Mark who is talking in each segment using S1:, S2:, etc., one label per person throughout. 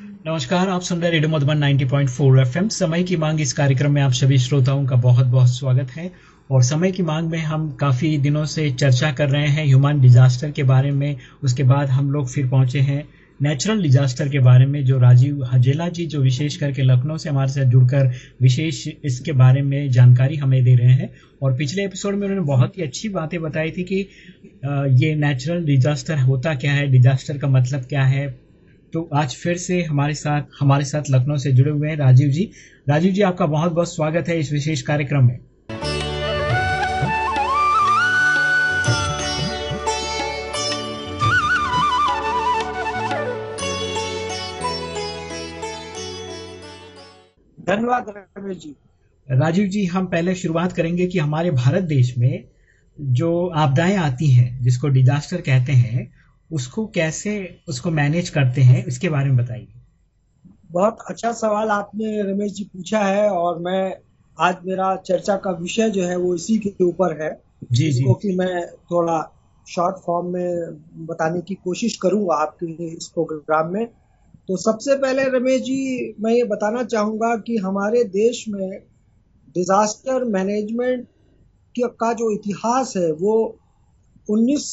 S1: नमस्कार, आप सुन रहे रेडियो मधुबन 90.4 एफएम। समय की मांग इस कार्यक्रम में आप सभी श्रोताओं का बहुत बहुत स्वागत है। और समय की मांग में हम काफ़ी दिनों से चर्चा कर रहे हैं ह्यूमन डिजास्टर के बारे में। उसके बाद हम लोग फिर पहुँचे हैं नेचुरल डिजास्टर के बारे में, जो राजीव हजेला जी, जो विशेष करके लखनऊ से हमारे साथ जुड़कर विशेष इसके बारे में जानकारी हमें दे रहे हैं। और पिछले एपिसोड में उन्होंने बहुत ही अच्छी बातें बताई थी कि ये नेचुरल डिजास्टर होता क्या है, डिजास्टर का मतलब क्या है तो आज फिर से हमारे साथ हमारे साथ लखनऊ से जुड़े हुए हैं राजीव जी। राजीव जी आपका बहुत बहुत स्वागत है इस विशेष कार्यक्रम में।
S2: धन्यवाद रमेश जी।
S1: राजीव जी हम पहले शुरुआत करेंगे कि हमारे भारत देश में जो आपदाएँ आती हैं जिसको डिजास्टर कहते हैं उसको कैसे उसको मैनेज करते हैं इसके बारे में बताइए।
S2: बहुत अच्छा सवाल आपने रमेश जी पूछा है और मैं आज मेरा चर्चा का विषय जो है वो इसी के ऊपर है।
S1: जी जी।
S2: कि मैं थोड़ा शॉर्ट फॉर्म में बताने की कोशिश करूँगा आपके इस प्रोग्राम में। तो सबसे पहले रमेश जी मैं ये बताना चाहूँगा कि हमारे देश में डिजास्टर मैनेजमेंट का जो इतिहास है वो 19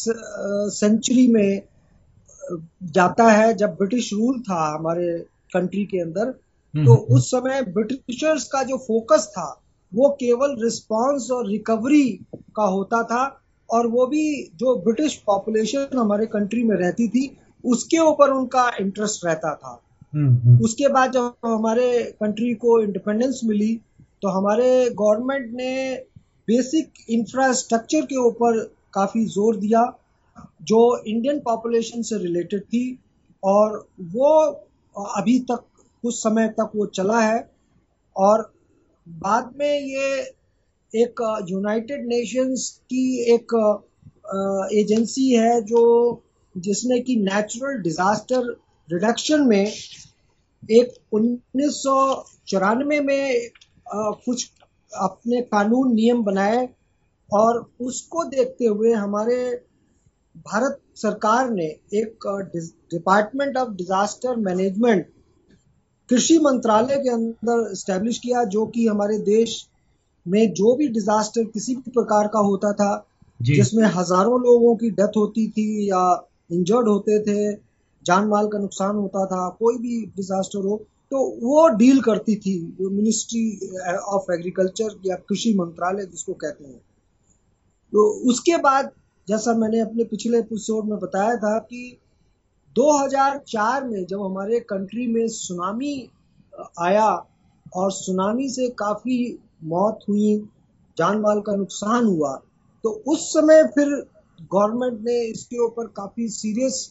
S2: सेंचुरी में जाता है जब ब्रिटिश रूल था हमारे कंट्री के अंदर हम्म, तो हम्म, उस समय ब्रिटिशर्स का जो फोकस था वो केवल रिस्पांस और रिकवरी का होता था और वो भी जो ब्रिटिश पॉपुलेशन हमारे कंट्री में रहती थी उसके ऊपर उनका इंटरेस्ट रहता था। हम्म, उसके बाद जब हमारे कंट्री को इंडिपेंडेंस मिली तो हमारे गवर्नमेंट ने बेसिक इंफ्रास्ट्रक्चर के ऊपर काफ़ी ज़ोर दिया जो इंडियन पॉपुलेशन से रिलेटेड थी और वो अभी तक, कुछ समय तक वो चला है और बाद में ये एक यूनाइटेड नेशंस की एक एजेंसी है जो जिसने कि नेचुरल डिजास्टर रिडक्शन में एक उन्नीस में कुछ अपने कानून नियम बनाए और उसको देखते हुए हमारे भारत सरकार ने एक डिपार्टमेंट ऑफ़ डिजास्टर मैनेजमेंट कृषि मंत्रालय के अंदर स्टैब्लिश किया जो कि हमारे देश में जो भी डिजास्टर किसी भी प्रकार का होता था जिसमें हज़ारों लोगों की डेथ होती थी या इंजर्ड होते थे जान माल का नुकसान होता था कोई भी डिजास्टर हो तो वो डील करती थी मिनिस्ट्री ऑफ़ एग्रीकल्चर या कृषि मंत्रालय जिसको कहते हैं। तो उसके बाद जैसा मैंने अपने पिछले एपिसोड में बताया था कि 2004 में जब हमारे कंट्री में सुनामी आया और सुनामी से काफ़ी मौत हुई जान माल का नुकसान हुआ तो उस समय फिर गवर्नमेंट ने इसके ऊपर काफ़ी सीरियस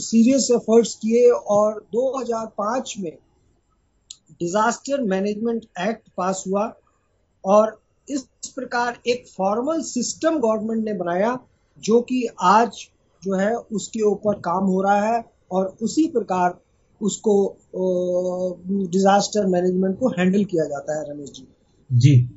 S2: सीरियस एफर्ट्स किए और 2005 में डिजास्टर मैनेजमेंट एक्ट पास हुआ और इस प्रकार एक फॉर्मल सिस्टम गवर्नमेंट ने बनाया, जो कि आज जो है उसके ऊपर काम हो रहा है और उसी प्रकार उसको डिजास्टर मैनेजमेंट को हैंडल किया जाता है, रमेश जी।
S1: जी।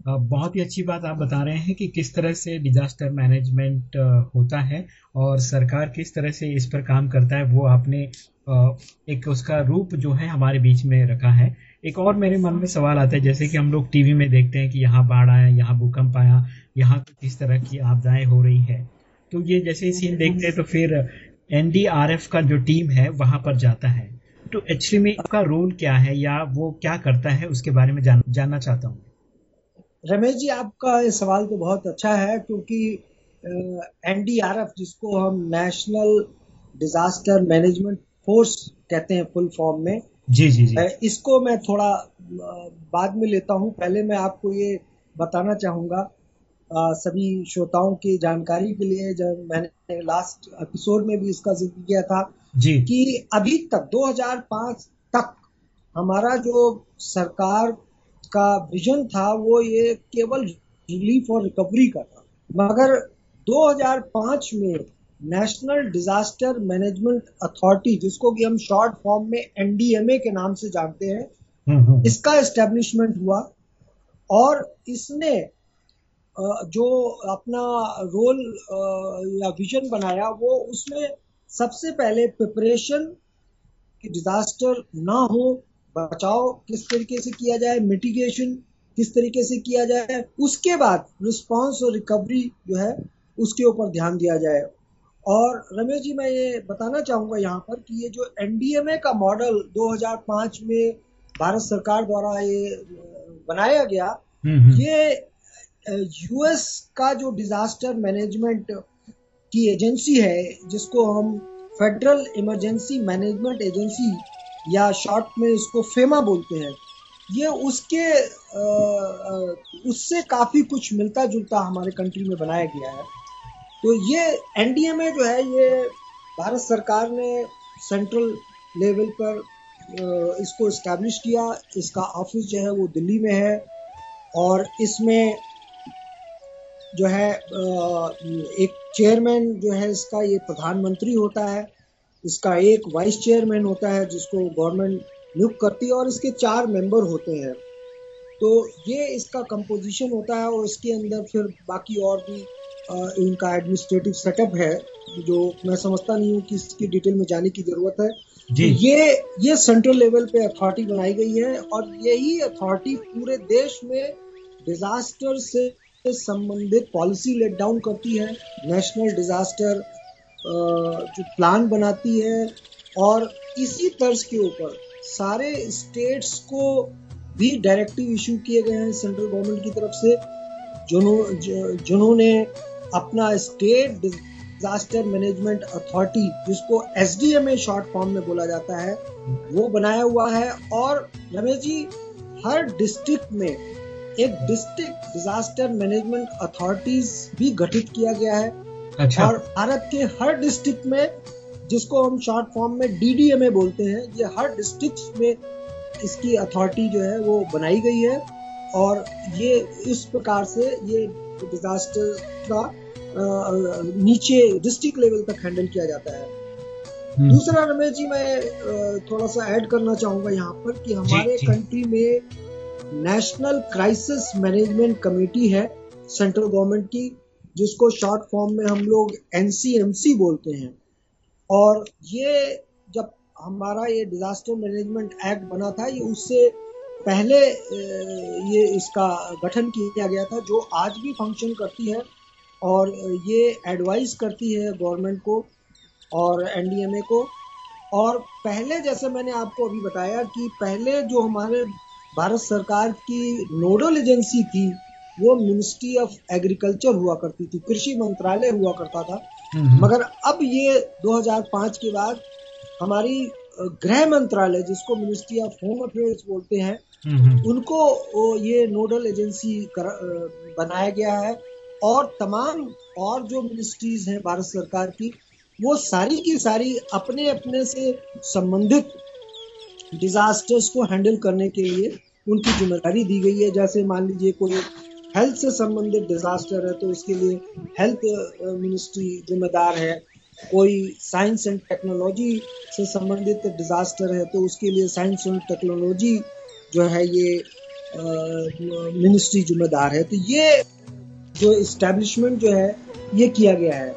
S1: बहुत ही अच्छी बात आप बता रहे हैं कि किस तरह से डिजास्टर मैनेजमेंट होता है और सरकार किस तरह से इस पर काम करता है, वो आपने एक उसका रूप जो है हमारे बीच में रखा है। एक और मेरे मन में सवाल आता है जैसे कि हम लोग टीवी में देखते हैं कि यहाँ बाढ़ आया यहाँ भूकंप आया यहाँ किस तरह की आपदाएँ हो रही है। तो ये जैसे सीन देखते हैं तो फिर एनडीआरएफ का जो टीम है वहाँ पर जाता है। तो एक्चुअली में आपका रोल क्या है या वो क्या करता है उसके बारे में जान, जानना चाहता हूँ
S2: रमेश जी आपका ये सवाल तो बहुत अच्छा है क्योंकि एनडीआरएफ जिसको हम नेशनल डिजास्टर मैनेजमेंट फोर्स कहते हैं फुल फॉर्म में
S1: जी जी जी।
S2: इसको मैं थोड़ा बाद में लेता हूँ। पहले मैं आपको ये बताना चाहूँगा सभी श्रोताओं की जानकारी के लिए जब मैंने लास्ट एपिसोड में भी इसका ज़िक्र किया था
S1: जी।
S2: कि अभी तक 2005 तक हमारा जो सरकार का विजन था वो ये केवल रिलीफ और रिकवरी का था। मगर 2005 में नेशनल डिजास्टर मैनेजमेंट अथॉरिटी जिसको कि हम शॉर्ट फॉर्म में एनडीएमए के नाम से जानते हैं हम्म, हम्म। इसका एस्टेब्लिशमेंट हुआ और इसने जो अपना रोल या विजन बनाया वो उसमें सबसे पहले प्रिपरेशन डिजास्टर ना हो बचाव किस तरीके से किया जाए मिटिगेशन किस तरीके से किया जाए उसके बाद रिस्पांस और रिकवरी जो है उसके ऊपर ध्यान दिया जाए और रमेश जी मैं ये बताना चाहूँगा यहाँ पर कि ये जो एनडीएमए का मॉडल 2005 में भारत सरकार द्वारा ये बनाया गया हम्म, हम्म। ये यूएस का जो डिजास्टर मैनेजमेंट की एजेंसी है जिसको हम फेडरल इमरजेंसी मैनेजमेंट एजेंसी या शॉर्ट में इसको फेमा बोलते हैं ये उसके आ, उससे काफ़ी कुछ मिलता जुलता हमारे कंट्री में बनाया गया है तो ये एनडीएमए जो है, ये भारत सरकार ने सेंट्रल लेवल पर इसको इस्टेब्लिश किया। इसका ऑफ़िस जो है वो दिल्ली में है और इसमें जो है एक चेयरमैन जो है इसका ये प्रधानमंत्री होता है। इसका एक वाइस चेयरमैन होता है जिसको गवर्नमेंट नियुक्त करती है और इसके चार मेंबर होते हैं। तो ये इसका कंपोजिशन होता है और इसके अंदर फिर बाकी और भी इनका एडमिनिस्ट्रेटिव सेटअप है जो मैं समझता नहीं हूँ कि इसकी डिटेल में जाने की ज़रूरत है जी। ये ये सेंट्रल लेवल पे अथॉरिटी बनाई गई है और यही अथॉरिटी पूरे देश में डिजास्टर से संबंधित पॉलिसी लेट डाउन करती है नेशनल डिजास्टर जो प्लान बनाती है और इसी तर्ज के ऊपर सारे स्टेट्स को भी डायरेक्टिव इशू किए गए हैं सेंट्रल गवर्नमेंट की तरफ़ से जिन्होंने अपना स्टेट डिजास्टर मैनेजमेंट अथॉरिटी जिसको S D M A short form में बोला जाता है वो बनाया हुआ है। और रमेश जी हर डिस्ट्रिक्ट में एक डिस्ट्रिक्ट डिजास्टर मैनेजमेंट अथॉरिटीज भी गठित किया गया है। अच्छा। और भारत के हर डिस्ट्रिक्ट में जिसको हम शॉर्ट फॉर्म में डीडीएमए बोलते हैं ये हर डिस्ट्रिक्ट में इसकी अथॉरिटी जो है वो बनाई गई है। और ये इस प्रकार से ये डिजास्टर का नीचे डिस्ट्रिक्ट लेवल तक हैंडल किया जाता है। हम्म। दूसरा रमेश जी मैं थोड़ा सा ऐड करना चाहूँगा यहाँ पर कि हमारे कंट्री में नेशनल क्राइसिस मैनेजमेंट कमेटी है सेंट्रल गवर्नमेंट की जिसको शॉर्ट फॉर्म में हम लोग एनसीएमसी बोलते हैं। और ये जब हमारा ये डिजास्टर मैनेजमेंट एक्ट बना था ये उससे पहले ये इसका गठन किया गया था जो आज भी फ़ंक्शन करती है। और ये एडवाइस करती है गवर्नमेंट को और एनडीएमए को और पहले जैसे मैंने आपको अभी बताया कि पहले जो हमारे भारत सरकार की नोडल एजेंसी थी वो मिनिस्ट्री ऑफ़ एग्रीकल्चर हुआ करती थी कृषि मंत्रालय हुआ करता था। मगर अब ये 2005 के बाद हमारी गृह मंत्रालय जिसको मिनिस्ट्री ऑफ़ होम अफेयर्स बोलते हैं। उनको ये नोडल एजेंसी बनाया गया है और तमाम और जो मिनिस्ट्रीज हैं भारत सरकार की, वो सारी की सारी अपने अपने से संबंधित डिजास्टर्स को हैंडल करने के लिए उनकी ज़िम्मेदारी दी गई है। जैसे मान लीजिए कोई हेल्थ से संबंधित डिजास्टर है तो उसके लिए हेल्थ मिनिस्ट्री जिम्मेदार है। कोई साइंस एंड टेक्नोलॉजी से संबंधित डिजास्टर है तो उसके लिए साइंस एंड टेक्नोलॉजी जो है ये मिनिस्ट्री जिम्मेदार है। तो ये जो इस्टेब्लिशमेंट जो है ये किया गया है।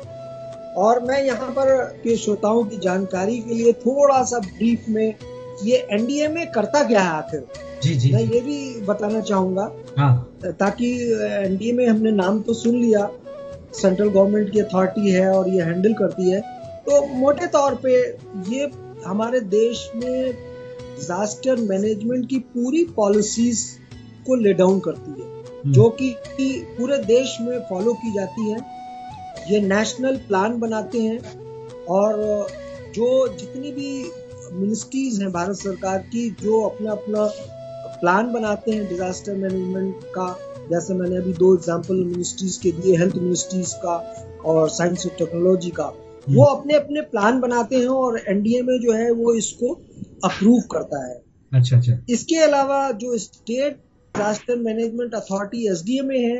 S2: और मैं यहाँ पर के श्रोताओं की जानकारी के लिए थोड़ा सा ब्रीफ में ये एनडीए में करता क्या है आखिर? जी जी। मैं ये भी बताना चाहूँगा। हाँ। ताकि एनडीए में हमने नाम तो सुन लिया। सेंट्रल गवर्नमेंट की अथॉरिटी है और ये हैंडल करती है। तो मोटे तौर पे ये हमारे देश में डिजास्टर मैनेजमेंट की पूरी पॉलिसीज़ को ले डाउन करती है। जो कि पूरे देश में फॉलो की जाती है। ये नेशनल प्लान बनाते हैं और जो जितनी भी मिनिस्ट्रीज हैं भारत सरकार की जो अपना अपना प्लान बनाते हैं डिजास्टर मैनेजमेंट का जैसे मैंने अभी दो एग्जांपल मिनिस्ट्रीज के दिए हेल्थ मिनिस्ट्रीज का और साइंस और टेक्नोलॉजी का वो हम्म। अपने अपने प्लान बनाते हैं और एनडीए में जो है वो इसको अप्रूव करता है। अच्छा अच्छा। इसके अलावा जो state disaster management authority S में है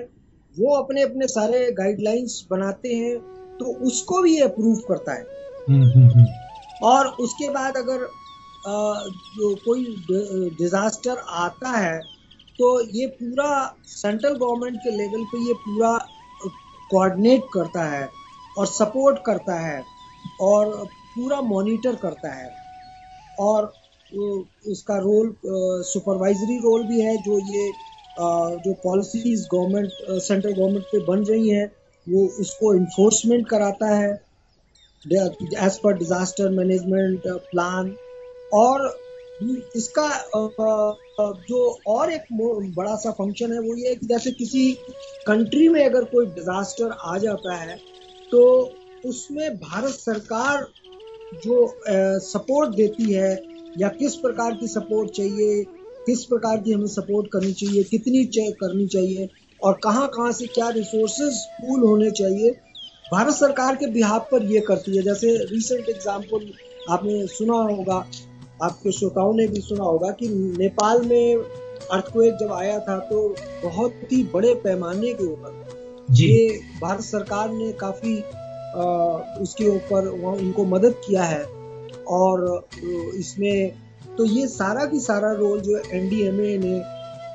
S2: वो अपने अपने सारे गाइडलाइंस बनाते हैं तो उसको भी अप्रूव करता है। हम्म, हम्म, और उसके बाद अगर जो कोई डिजास्टर आता है तो ये पूरा सेंट्रल गवर्नमेंट के लेवल पे ये पूरा कोऑर्डिनेट करता है और सपोर्ट करता है और पूरा मॉनिटर करता है। और इसका रोल सुपरवाइजरी रोल भी है, जो ये जो पॉलिसीज़ गवर्नमेंट सेंट्रल गवर्नमेंट पे बन रही हैं, वो उसको इन्फोर्समेंट कराता है। As per disaster management plan और इसका जो और एक बड़ा सा फ़ंक्शन है, वो ये है कि जैसे किसी कंट्री में अगर कोई डिजास्टर आ जाता है तो उसमें भारत सरकार जो सपोर्ट देती है या किस प्रकार की सपोर्ट चाहिए किस प्रकार की हमें सपोर्ट करनी चाहिए कितनी चे, करनी चाहिए और कहाँ कहाँ से क्या रिसोर्सेज पूल होने चाहिए। भारत सरकार के बिहार पर यह करती है। जैसे रिसेंट एग्ज़ाम्पल आपने सुना होगा आपके श्रोताओं ने भी सुना होगा कि नेपाल में अर्थक्वेक जब आया था तो बहुत ही बड़े पैमाने के ऊपर ये भारत सरकार ने काफ़ी आ, उसके ऊपर उनको मदद किया है। और इसमें तो ये सारा की सारा रोल जो एनडीएमए ने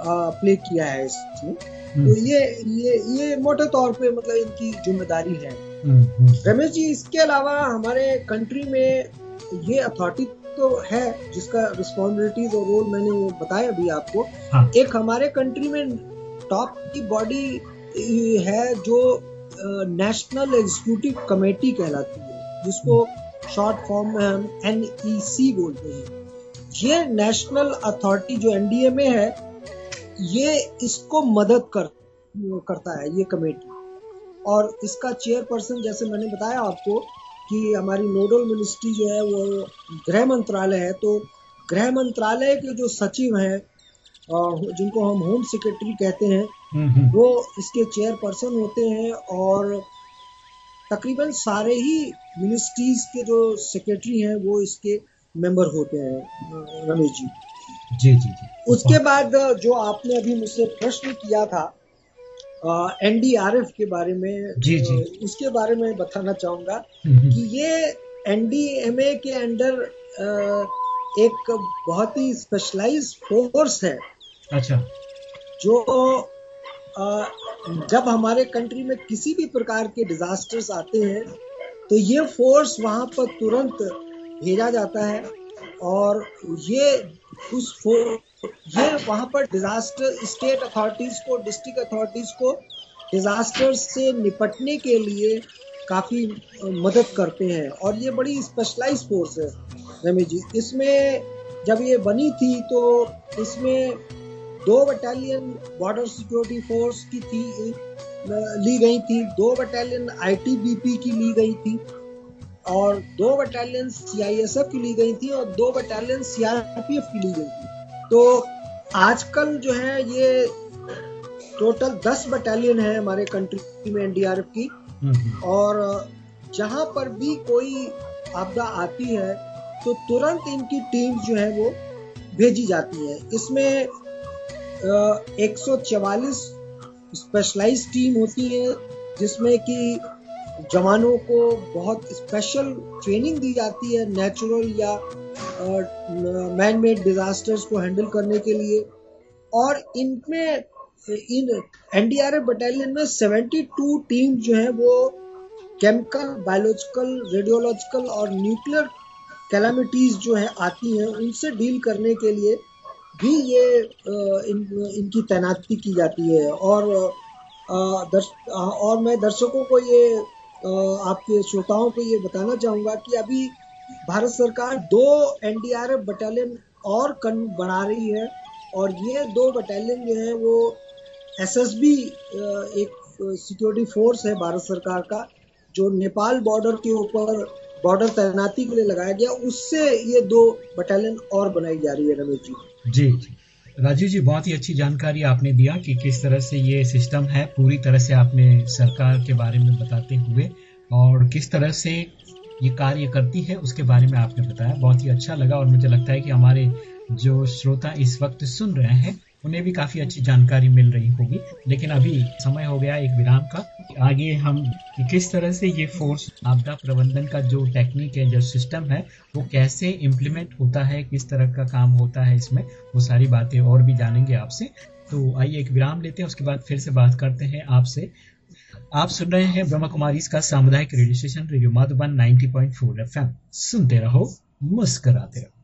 S2: प्ले किया है इसमें हम्म। तो ये ये ये मोटे तौर पे मतलब इनकी ज़िम्मेदारी है हम्म, हम्म। रमेश जी इसके अलावा हमारे कंट्री में ये अथॉरिटी तो है जिसका रिस्पॉन्सिबिलिटीज और रोल मैंने वो बताया अभी आपको हाँ। एक हमारे कंट्री में टॉप की बॉडी है जो नेशनल एग्जीक्यूटिव कमेटी कहलाती है जिसको शॉर्ट फॉर्म में हम एन बोलते हैं ये नेशनल अथॉरिटी जो एनडीए है ये इसको मदद कर करता है ये कमेटी और इसका चेयरपर्सन जैसे मैंने बताया आपको कि हमारी नोडल मिनिस्ट्री जो है वो गृह मंत्रालय है तो गृह मंत्रालय के जो सचिव हैं जिनको हम होम सेक्रेटरी कहते हैं हम्म, हम्म। वो इसके चेयरपर्सन होते हैं और तकरीबन सारे ही मिनिस्ट्रीज के जो सेक्रेटरी हैं वो इसके मेंबर होते हैं रमेश जी। जी जी जी। उसके बाद जो आपने अभी मुझसे प्रश्न किया था एनडीआरएफ के बारे में जी जी। उसके बारे में बताना चाहूँगा हम्म, हम्म। कि ये एनडीएमए के अंडर एक बहुत ही स्पेशलाइज फोर्स है। अच्छा। जो जब हमारे कंट्री में किसी भी प्रकार के डिजास्टर्स आते हैं तो ये फोर्स वहाँ पर तुरंत भेजा जाता है और ये उस ये वहाँ पर डिजास्टर स्टेट अथॉरिटीज को डिस्ट्रिक्ट अथॉरिटीज को डिजास्टर से निपटने के लिए काफ़ी मदद करते हैं। और ये बड़ी स्पेशलाइज फोर्स है, रमेश जी। इसमें जब ये बनी थी तो इसमें दो बटालियन बॉर्डर सिक्योरिटी फोर्स की थी ली गई थी दो बटालियन आईटीबीपी की ली गई थी और दो बटालियन सीआईएसएफ की ली गई थी और दो बटालियन सीआरपीएफ की ली गई थी। तो आजकल जो है ये टोटल दस बटालियन है हमारे कंट्री में एनडीआरएफ की। और जहाँ पर भी कोई आपदा आती है तो तुरंत इनकी टीम जो है वो भेजी जाती है। इसमें एक सौ स्पेशलाइज टीम होती है, जिसमें कि जवानों को बहुत स्पेशल ट्रेनिंग दी जाती है नेचुरल या मैन मेड डिजास्टर्स को हैंडल करने के लिए। और इनमें, इन एनडीआरएफ बटालियन में 72 टीम जो है, वो केमिकल बायोलॉजिकल रेडियोलॉजिकल और न्यूक्लियर कैलामिटीज जो है, आती हैं, उनसे डील करने के लिए। भी ये इन, इनकी तैनाती की जाती है। और दर्श, और मैं दर्शकों को ये आपके श्रोताओं को ये बताना चाहूँगा कि अभी भारत सरकार दो एनडीआरएफ बटालियन और कन बढ़ा रही है। और ये दो बटालियन जो है वो एसएसबी एक सिक्योरिटी फोर्स है भारत सरकार का जो नेपाल बॉर्डर के ऊपर बॉर्डर तैनाती के लिए लगाया गया उससे ये दो बटालियन और बनाई जा रही है रमेश जी।
S1: जी। राजीव जी, बहुत ही अच्छी जानकारी आपने दिया कि किस तरह से ये सिस्टम है, पूरी तरह से आपने सरकार के बारे में बताते हुए और किस तरह से ये कार्य करती है, उसके बारे में आपने बताया। बहुत ही अच्छा लगा और मुझे लगता है कि हमारे जो श्रोता इस वक्त सुन रहे हैं उन्हें भी काफ़ी अच्छी जानकारी मिल रही होगी। लेकिन अभी समय हो गया एक विराम का। आगे हम कि किस तरह से ये फोर्स आपदा प्रबंधन का जो टेक्निक है, जो सिस्टम है, वो कैसे इम्प्लीमेंट होता है, किस तरह का काम होता है इसमें, वो सारी बातें और भी जानेंगे आपसे। तो आइए एक विराम लेते हैं, उसके बाद फिर से बात करते हैं आपसे। आप सुन रहे हैं ब्रह्म कुमारी इसका सामुदायिक radio station radio Madhuban 90.4 FM सुनते रहो, मुस्कराते रहो।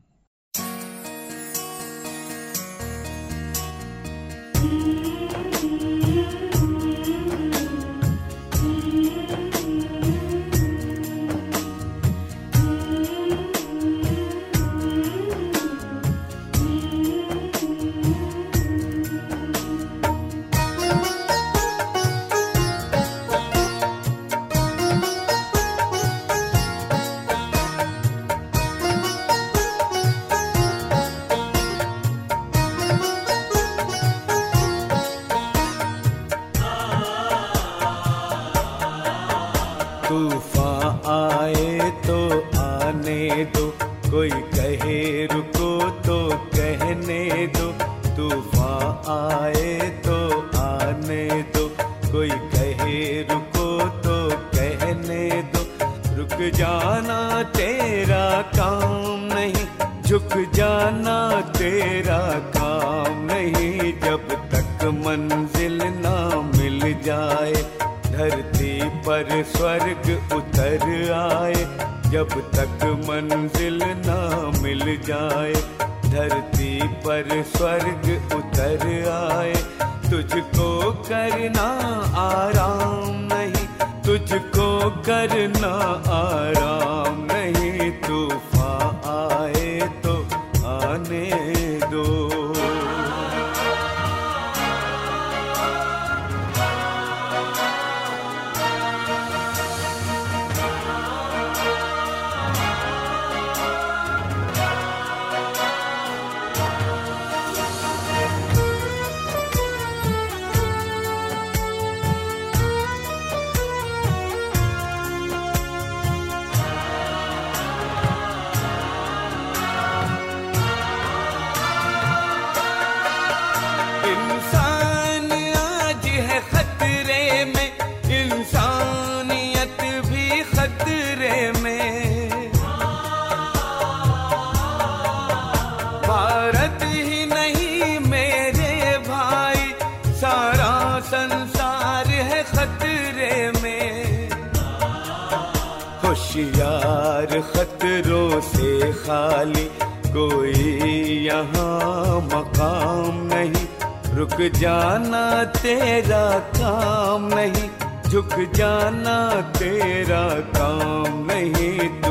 S3: जाना तेरा काम नहीं झुक जाना तेरा काम नहीं।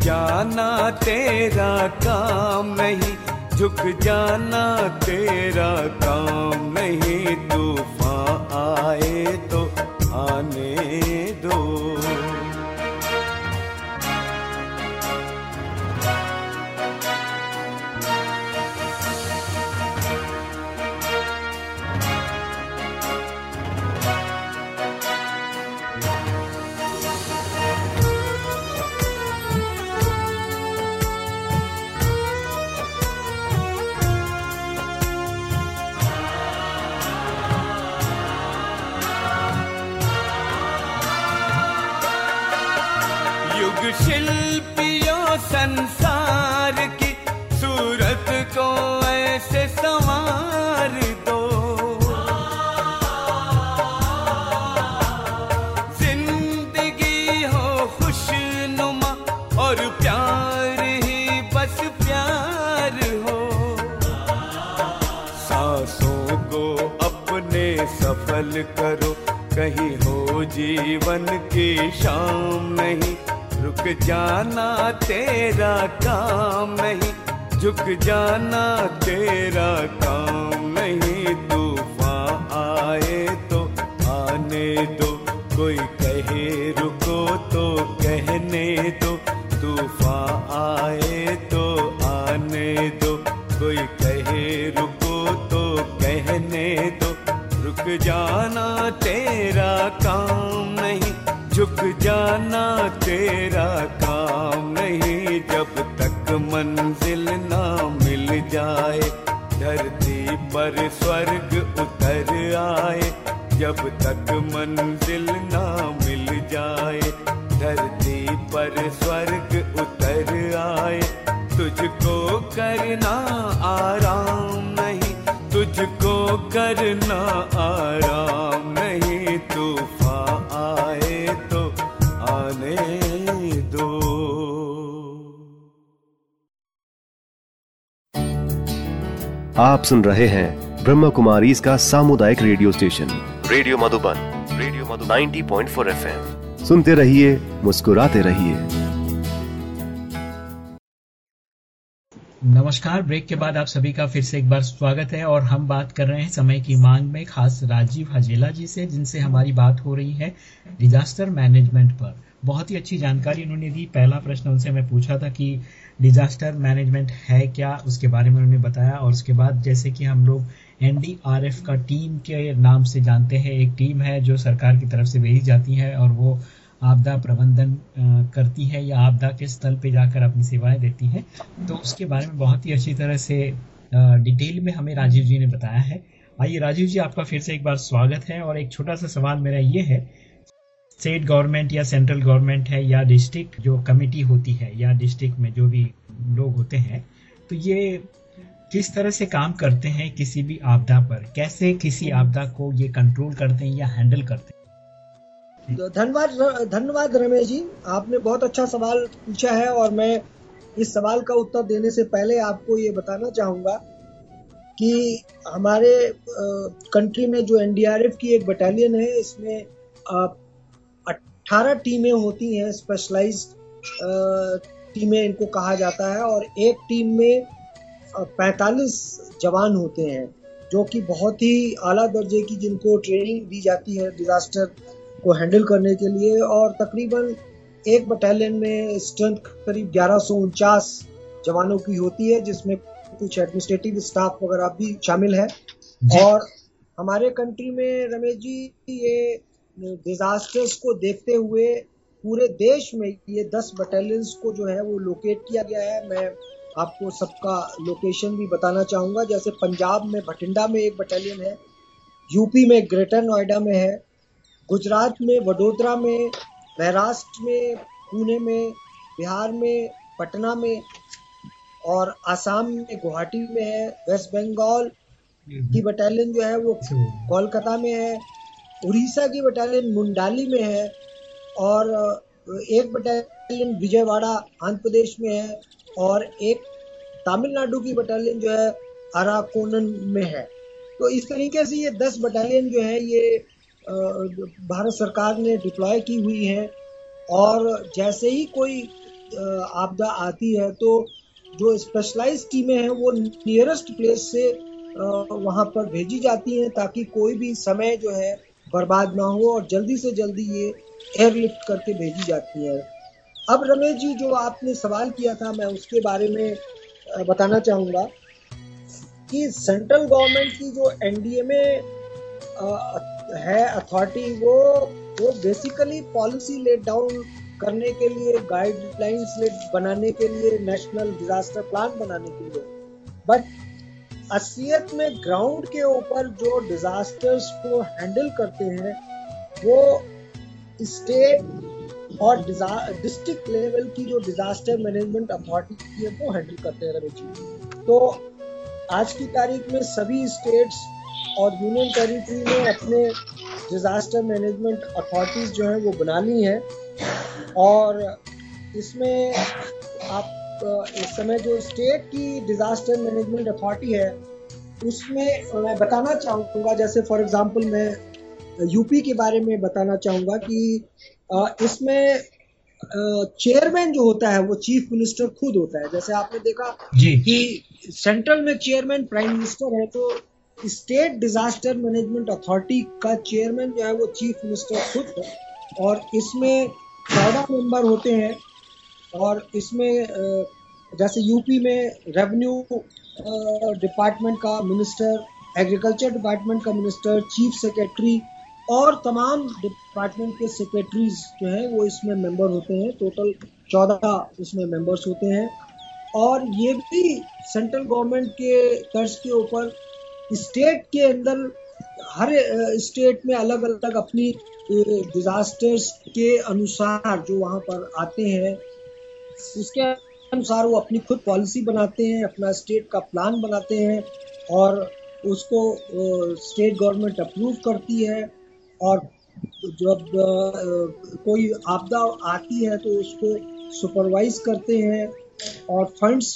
S3: जाना तेरा काम नहीं। झुक जाना तेरा काम नहीं। सफल करो। कहीं हो जीवन की शाम नहीं। रुक जाना तेरा काम नहीं। झुक जाना तेरा काम
S4: आप सुन रहे हैं ब्रह्म कुमारी इसका सामुदायिक radio station. Radio Madhuban radio Madhu 90.4 FM. सुनते रहिए मुस्कुराते रहिए।
S1: नमस्कार ब्रेक के बाद आप सभी का फिर से एक बार स्वागत है और हम बात कर रहे हैं समय की मांग में खास राजीव हजेला जी से जिनसे हमारी बात हो रही है डिजास्टर मैनेजमेंट पर। बहुत ही अच्छी जानकारी उन्होंने दी। पहला प्रश्न उनसे मैं पूछा था कि डिजास्टर मैनेजमेंट है क्या? उसके बारे में उन्होंने बताया और उसके बाद जैसे कि हम लोग एनडीआरएफ का टीम के नाम से जानते हैं, एक टीम है जो सरकार की तरफ़ से भेजी जाती है और वो आपदा प्रबंधन करती है या आपदा के स्थल पे जाकर अपनी सेवाएँ देती है। तो उसके बारे में बहुत ही अच्छी तरह से डिटेल में हमें राजीव जी ने बताया है। आइए राजीव जी, आपका फिर से एक बार स्वागत है और एक छोटा सा सवाल मेरा ये है स्टेट गवर्नमेंट या सेंट्रल गवर्नमेंट है या डिस्ट्रिक्ट जो कमिटी होती है या डिस्ट्रिक्ट में जो भी लोग होते हैं तो ये किस तरह से काम करते हैं किसी भी आपदा पर? कैसे किसी आपदा को ये कंट्रोल करते हैं या हैंडल करते हैं?
S2: तो धन्यवाद धन्यवाद रमेश जी। आपने बहुत अच्छा सवाल पूछा है और मैं इस सवाल का उत्तर देने से पहले आपको ये बताना चाहूँगा कि हमारे कंट्री में जो एनडीआरएफ की एक बटालियन है, इसमें अट्ठारह टीमें होती हैं स्पेशलाइज टीमें इनको कहा जाता है और एक टीम में पैंतालीस जवान होते हैं जो कि बहुत ही आला दर्जे की जिनको ट्रेनिंग दी जाती है डिजास्टर को हैंडल करने के लिए और तकरीबन एक बटालियन में स्ट्रेंथ करीब ग्यारह जवानों की होती है जिसमें कुछ एडमिनिस्ट्रेटिव स्टाफ वगैरह भी शामिल है। और हमारे कंट्री में रमेश जी ये डिजास्टर्स को देखते हुए पूरे देश में ये दस बटालियंस को जो है वो लोकेट किया गया है। मैं आपको सबका लोकेशन भी बताना चाहूँगा। जैसे पंजाब में भटिंडा में एक बटालियन है यूपी में ग्रेटर नोएडा में है गुजरात में वडोदरा में महाराष्ट्र में पुणे में बिहार में पटना में और आसाम में गुवाहाटी में है वेस्ट बंगाल की बटालियन जो है वो कोलकाता में है उड़ीसा की बटालियन मुंडाली में है और एक बटालियन विजयवाड़ा, आंध्र प्रदेश में है और एक तमिलनाडु की बटालियन जो है, अराकोनन में है। तो इस तरीके से ये दस बटालियन जो है, ये भारत सरकार ने डिप्लॉय की हुई है और जैसे ही कोई आपदा आती है तो जो स्पेशलाइज टीमें हैं, वो नियरेस्ट प्लेस से वहाँ पर भेजी जाती हैं ताकि कोई भी समय जो है बर्बाद ना हो और जल्दी से जल्दी ये एयरलिफ्ट करके भेजी जाती है। अब रमेश जी, जो आपने सवाल किया था, मैं उसके बारे में बताना चाहूँगा कि सेंट्रल गवर्नमेंट की जो एनडीए में है अथॉरिटी वो वो बेसिकली पॉलिसी लेट डाउन करने के लिए गाइडलाइंस बनाने के लिए नेशनल डिजास्टर प्लान बनाने के लिए। बट असलियत में ग्राउंड के ऊपर जो डिजास्टर्स को हैंडल करते हैं, वो स्टेट और डिस्ट्रिक्ट लेवल की जो डिजास्टर मैनेजमेंट अथॉरिटी है, वो हैंडल करते हैं रमेश जी। तो आज की तारीख में सभी स्टेट्स और यूनियन टेरिटरी ने अपने डिजास्टर मैनेजमेंट अथॉरिटीज जो है, वो बना ली है। और इसमें आप इस समय जो स्टेट की डिजास्टर मैनेजमेंट अथॉरिटी है उसमें मैं बताना चाहूँगा जैसे फॉर एग्जांपल मैं यूपी के बारे में बताना चाहूँगा कि इसमें चेयरमैन जो होता है वो चीफ मिनिस्टर खुद होता है। जैसे आपने देखा। कि सेंट्रल में चेयरमैन प्राइम मिनिस्टर है तो स्टेट डिजास्टर मैनेजमेंट अथॉरिटी का चेयरमैन जो है वो चीफ मिनिस्टर खुद है। और इसमें चौदह मेंबर होते हैं। और इसमें जैसे यूपी में रेवेन्यू डिपार्टमेंट का मिनिस्टर एग्रीकल्चर डिपार्टमेंट का मिनिस्टर चीफ सेक्रेटरी और तमाम डिपार्टमेंट के सेक्रेटरीज जो हैं, वो इसमें मेंबर होते हैं। टोटल चौदह इसमें मेंबर्स होते हैं। और ये भी सेंट्रल गवर्नमेंट के तर्ज के ऊपर स्टेट के अंदर हर स्टेट में अलग अलग अपनी डिजास्टर्स के अनुसार जो वहाँ पर आते हैं उसके अनुसार वो अपनी खुद पॉलिसी बनाते हैं, अपना स्टेट का प्लान बनाते हैं और उसको स्टेट गवर्नमेंट अप्रूव करती है और जब कोई आपदा आती है तो उसको सुपरवाइज करते हैं और फंड्स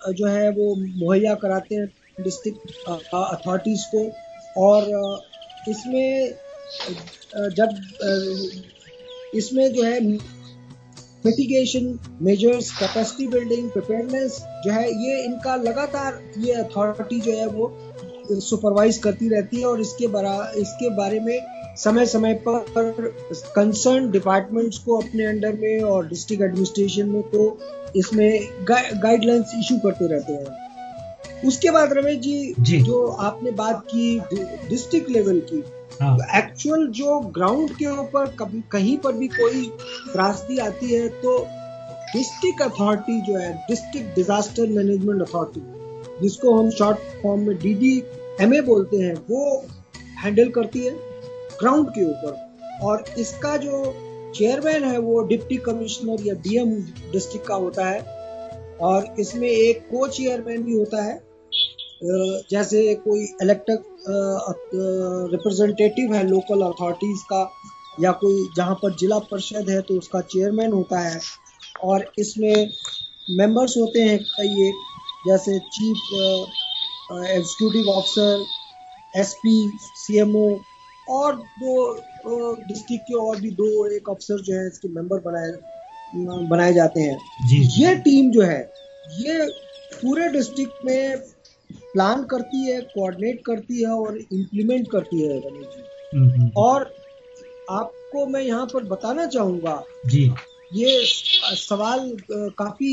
S2: जो है वो मुहैया कराते हैं डिस्ट्रिक्ट अथॉरिटीज़ को और इसमें जब इसमें जो है mitigation measures capacity building preparedness जो है ये इनका लगातार ये अथॉरिटी जो है वो सुपरवाइज करती रहती है और इसके बरा इसके बारे में समय समय पर कंसर्न डिपार्टमेंट्स को अपने अंडर में और डिस्ट्रिक्ट एडमिनिस्ट्रेशन में को इसमें गाइडलाइंस इशू करते रहते हैं। उसके बाद रमेश जी, जी। जो आपने बात की डिस्ट्रिक्ट लेवल की एक्चुअल हाँ। जो ग्राउंड के ऊपर कहीं पर भी कोई त्रासदी आती है तो डिस्ट्रिक्ट अथॉरिटी जो है डिस्ट्रिक्ट डिजास्टर मैनेजमेंट अथॉरिटी जिसको हम शॉर्ट फॉर्म में डी एम ए बोलते हैं, वो हैंडल करती है ग्राउंड के ऊपर। और इसका जो चेयरमैन है, वो डिप्टी कमिश्नर या डीएम डिस्ट्रिक्ट का होता है। और इसमें एक को चेयरमैन भी होता है। जैसे कोई इलेक्टेड रिप्रेजेंटेटिव है लोकल अथॉरिटीज का या कोई जहाँ पर जिला परिषद है तो उसका चेयरमैन होता है। और इसमें मेंबर्स होते हैं कई एक जैसे chief executive officer SP CMO और दो डिस्ट्रिक्ट के और भी दो एक अफसर जो है इसके मेंबर बनाए बनाए जाते हैं।
S1: जी,
S2: ये टीम जो है ये पूरे डिस्ट्रिक्ट में प्लान करती है कोऑर्डिनेट करती है और इम्प्लीमेंट करती है रमेश जी हम्म, हम्म। और आपको मैं यहाँ पर बताना चाहूँगा
S1: जी
S2: ये सवाल काफ़ी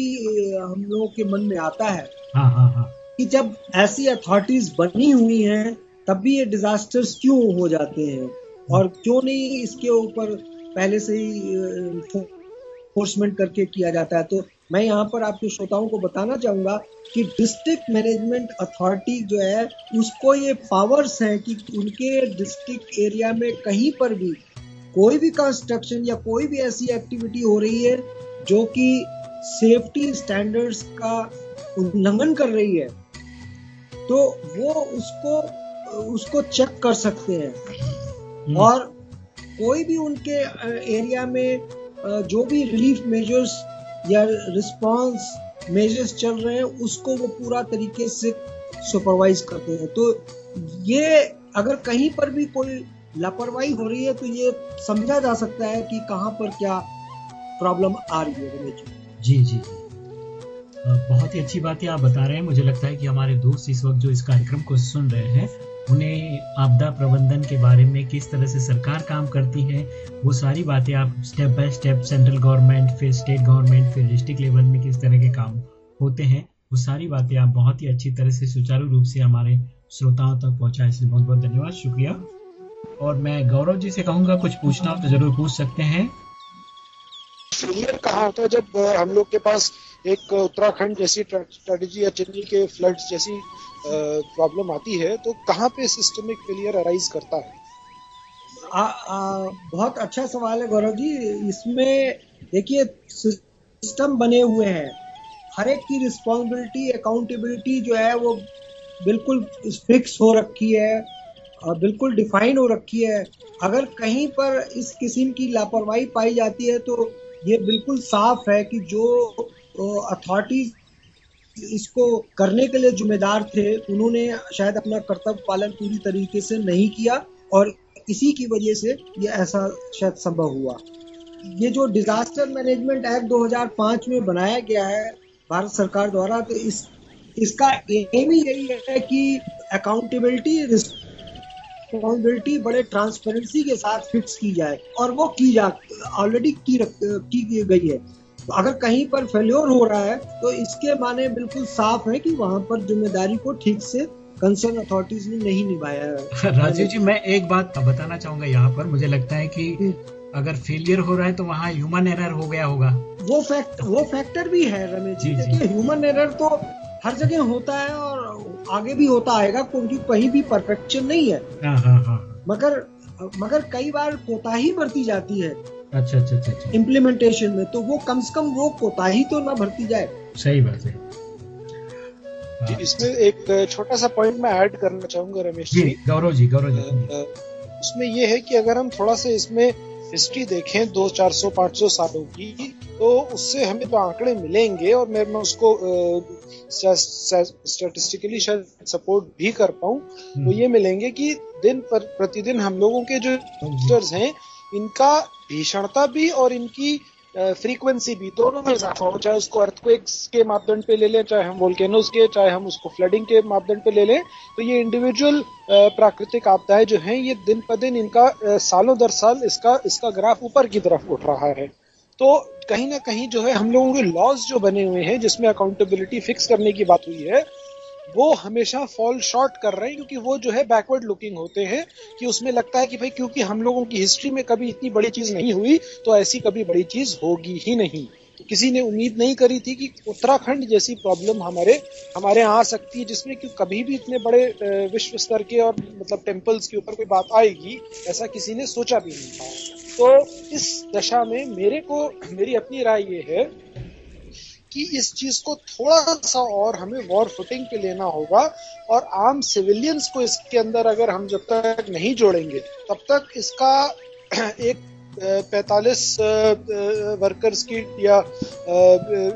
S2: हम लोगों के मन में आता है
S1: हाँ, हाँ, हाँ.
S2: कि जब ऐसी अथॉरिटीज बनी हुई हैं तब भी ये डिजास्टर्स क्यों हो जाते हैं और क्यों नहीं इसके ऊपर पहले से ही फोर्समेंट करके किया जाता है तो मैं यहाँ पर आपके श्रोताओं को बताना चाहूँगा कि डिस्ट्रिक्ट मैनेजमेंट अथॉरिटी जो है उसको ये पावर्स हैं कि उनके डिस्ट्रिक्ट एरिया में कहीं पर भी कोई भी कंस्ट्रक्शन या कोई भी ऐसी एक्टिविटी हो रही है जो कि सेफ्टी स्टैंडर्ड्स का उल्लंघन कर रही है तो वो उसको उसको चेक कर सकते हैं हम्म। और कोई भी उनके एरिया में जो भी रिलीफ मेजर्स या रिस्पांस मेजर्स चल रहे हैं, उसको वो पूरा तरीके से सुपरवाइज करते हैं। तो ये अगर कहीं पर भी कोई लापरवाही हो रही है तो ये समझा जा सकता है कि कहाँ पर क्या प्रॉब्लम आ रही है
S1: जी। जी बहुत ही अच्छी बात आप बता रहे हैं। मुझे लगता है कि हमारे दोस्त इस वक्त जो इस कार्यक्रम को सुन रहे हैं उन्हें आपदा प्रबंधन के बारे में किस तरह से सरकार काम करती है, वो सारी बातें आप step by step central government फिर स्टेट गवर्नमेंट फिर डिस्ट्रिक्ट लेवल में किस तरह के काम होते हैं, वो सारी बातें आप बहुत ही अच्छी तरह से सुचारू रूप से हमारे श्रोताओं तक पहुँचाए। इसलिए बहुत बहुत धन्यवाद, शुक्रिया। और मैं गौरव जी से कहूँगा, कुछ पूछना तो ज़रूर पूछ सकते हैं।
S5: फेलियर कहाँ होता है जब हम लोग के पास एक उत्तराखंड जैसी स्ट्रेटेजी या चेन्नई के फ्लड्स जैसी प्रॉब्लम आती है तो कहाँ पे सिस्टमिक फेलियर अराइज करता है?
S2: आ, आ, बहुत अच्छा सवाल है गौरव जी इसमें देखिए सिस्टम बने हुए हैं। हर एक की रिस्पॉन्सिबिलिटी अकाउंटेबिलिटी जो है वो बिल्कुल फिक्स हो रखी है और बिल्कुल डिफाइन हो रखी है। अगर कहीं पर इस किस्म की लापरवाही पाई जाती है तो ये बिल्कुल साफ़ है कि जो अथॉरिटीज इसको करने के लिए जिम्मेदार थे उन्होंने शायद अपना कर्तव्य पालन पूरी तरीके से नहीं किया और इसी की वजह से ये ऐसा शायद संभव हुआ। ये जो डिजास्टर मैनेजमेंट एक्ट 2005 में बनाया गया है भारत सरकार द्वारा तो इस इसका एम ही यही है कि अकाउंटेबिलिटी रिस्पॉन्सिबिलिटी बड़े ट्रांसपेरेंसी के साथ फिक्स की जाए और वो की जा ऑलरेडी की, की गई है। अगर कहीं पर फेल्योर हो रहा है तो इसके माने बिल्कुल साफ़ है कि वहाँ पर ज़िम्मेदारी को ठीक से कंसर्न अथॉरिटीज ने नहीं निभाया
S1: है। राजीव जी मैं एक बात बताना चाहूँगा यहाँ पर। मुझे लगता है कि। अगर फेलियर हो रहा है तो वहाँ ह्यूमन एरर हो गया होगा।
S2: वो फैक्ट वो फैक्टर भी है रमेश जी। देखिए ह्यूमन एरर तो हर जगह होता है और आगे भी होता आएगा क्योंकि कहीं भी परफेक्शन नहीं है हाँ, हाँ, हाँ, मगर मगर कई बार कोताही बरती जाती है।
S1: अच्छा अच्छा अच्छा, अच्छा।
S2: इम्प्लीमेंटेशन में तो वो कम से कम वो कोताही तो ना भरती जाए।
S1: सही बात है।
S5: इसमें एक छोटा सा पॉइंट मैं ऐड करना चाहूँगा रमेश जी।
S1: गौरव जी गौरव जी।
S5: उसमें ये है कि अगर हम थोड़ा सा इसमें हिस्ट्री देखें दो चार सौ पाँच सौ सालों की तो उससे हमें जो आंकड़े मिलेंगे और मैं मैं उसको स्टेटिस्टिकली शायद सपोर्ट भी कर पाऊँ तो हम्म। ये मिलेंगे कि दिन पर प्रतिदिन हम लोगों के जो हैं इनका भीषणता भी और इनकी फ्रीक्वेंसी भी, दोनों में इजाफा हो, चाहे उसको अर्थक्वेक्स के मापदंड पे ले लें, चाहे हम वोल्केनोज के, चाहे हम उसको फ्लडिंग के मापदंड पे ले लें तो ये इंडिविजुअल प्राकृतिक आपदाएँ जो हैं, ये दिन प दिन इनका सालों दर साल इसका इसका ग्राफ ऊपर की तरफ़ उठ रहा है। तो कहीं ना कहीं जो है, हम लोगों के लॉज जो बने हुए हैं, जिसमें अकाउंटेबिलिटी फिक्स करने की बात हुई है वो हमेशा फॉल शॉर्ट कर रहे हैं, क्योंकि वो जो है बैकवर्ड लुकिंग होते हैं, कि उसमें लगता है कि भाई क्योंकि हम लोगों की हिस्ट्री में कभी इतनी बड़ी चीज़ नहीं हुई तो ऐसी कभी बड़ी चीज़ होगी ही नहीं। किसी ने उम्मीद नहीं करी थी कि उत्तराखंड जैसी प्रॉब्लम हमारे हमारे यहाँ आ सकती है, जिसमें कि कभी भी इतने बड़े विश्व स्तर के और मतलब टेम्पल्स के ऊपर कोई बात आएगी, ऐसा किसी ने सोचा भी नहीं था। तो इस दशा में मेरे को, मेरी अपनी राय ये है कि इस चीज़ को थोड़ा सा और हमें वॉर फुटिंग पे लेना होगा और आम सिविलियंस को इसके अंदर अगर हम जब तक नहीं जोड़ेंगे, तब तक इसका एक 45 वर्कर्स की या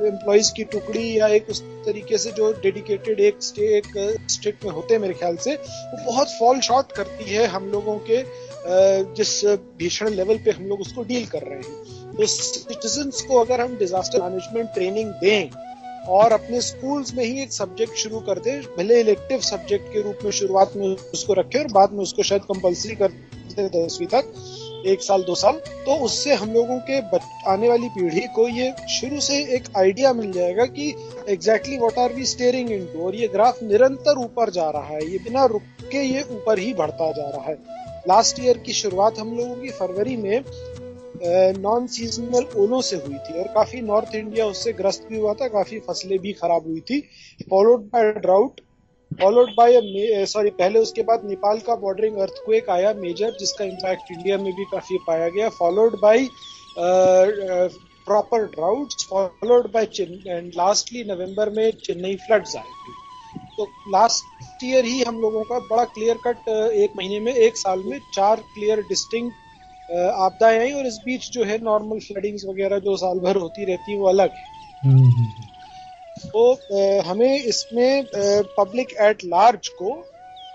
S5: एम्प्लॉयज़ की टुकड़ी या एक उस तरीके से जो डेडिकेटेड एक स्टे एक स्टेट में होते हैं मेरे ख्याल से, वो बहुत फॉल शॉर्ट करती है हम लोगों के जिस भीषण लेवल पे हम लोग उसको डील कर रहे हैं। सिटीजन्स को अगर हम डिजास्टर मैनेजमेंट ट्रेनिंग दें और अपने स्कूल्स में ही एक सब्जेक्ट शुरू कर दें, भले इलेक्टिव सब्जेक्ट के रूप में शुरुआत में उसको रखें और बाद में उसको शायद कंपलसरी कर दें दसवीं तक, एक साल, दो साल तो उससे हम लोगों के आने वाली पीढ़ी को ये शुरू से एक आइडिया मिल जाएगा कि exactly what are we staring into और ये ग्राफ निरंतर ऊपर जा रहा है, ये बिना रुक के ये ऊपर ही बढ़ता जा रहा है। लास्ट ईयर की शुरुआत हम लोगों की फरवरी में नॉन सीजनल ओलों से हुई थी और काफ़ी नॉर्थ इंडिया उससे ग्रस्त भी हुआ था, काफ़ी फ़सलें भी खराब हुई थी followed by drought followed by sorry पहले उसके बाद नेपाल का बॉर्डरिंग अर्थक्वेक आया मेजर जिसका इम्पैक्ट इंडिया में भी काफ़ी पाया गया followed by proper drought followed by and lastly November में चेन्नई फ्लड्स आए थे। तो लास्ट ईयर ही हम लोगों का बड़ा क्लियर कट एक महीने में, एक साल में चार क्लियर डिस्टिंग आपदाएँ आई और इस बीच जो है नॉर्मल फ्लडिंग्स वगैरह जो साल भर होती रहती है वो अलग है। हम्म, हम्म, हम्म। तो हमें इसमें पब्लिक एट लार्ज को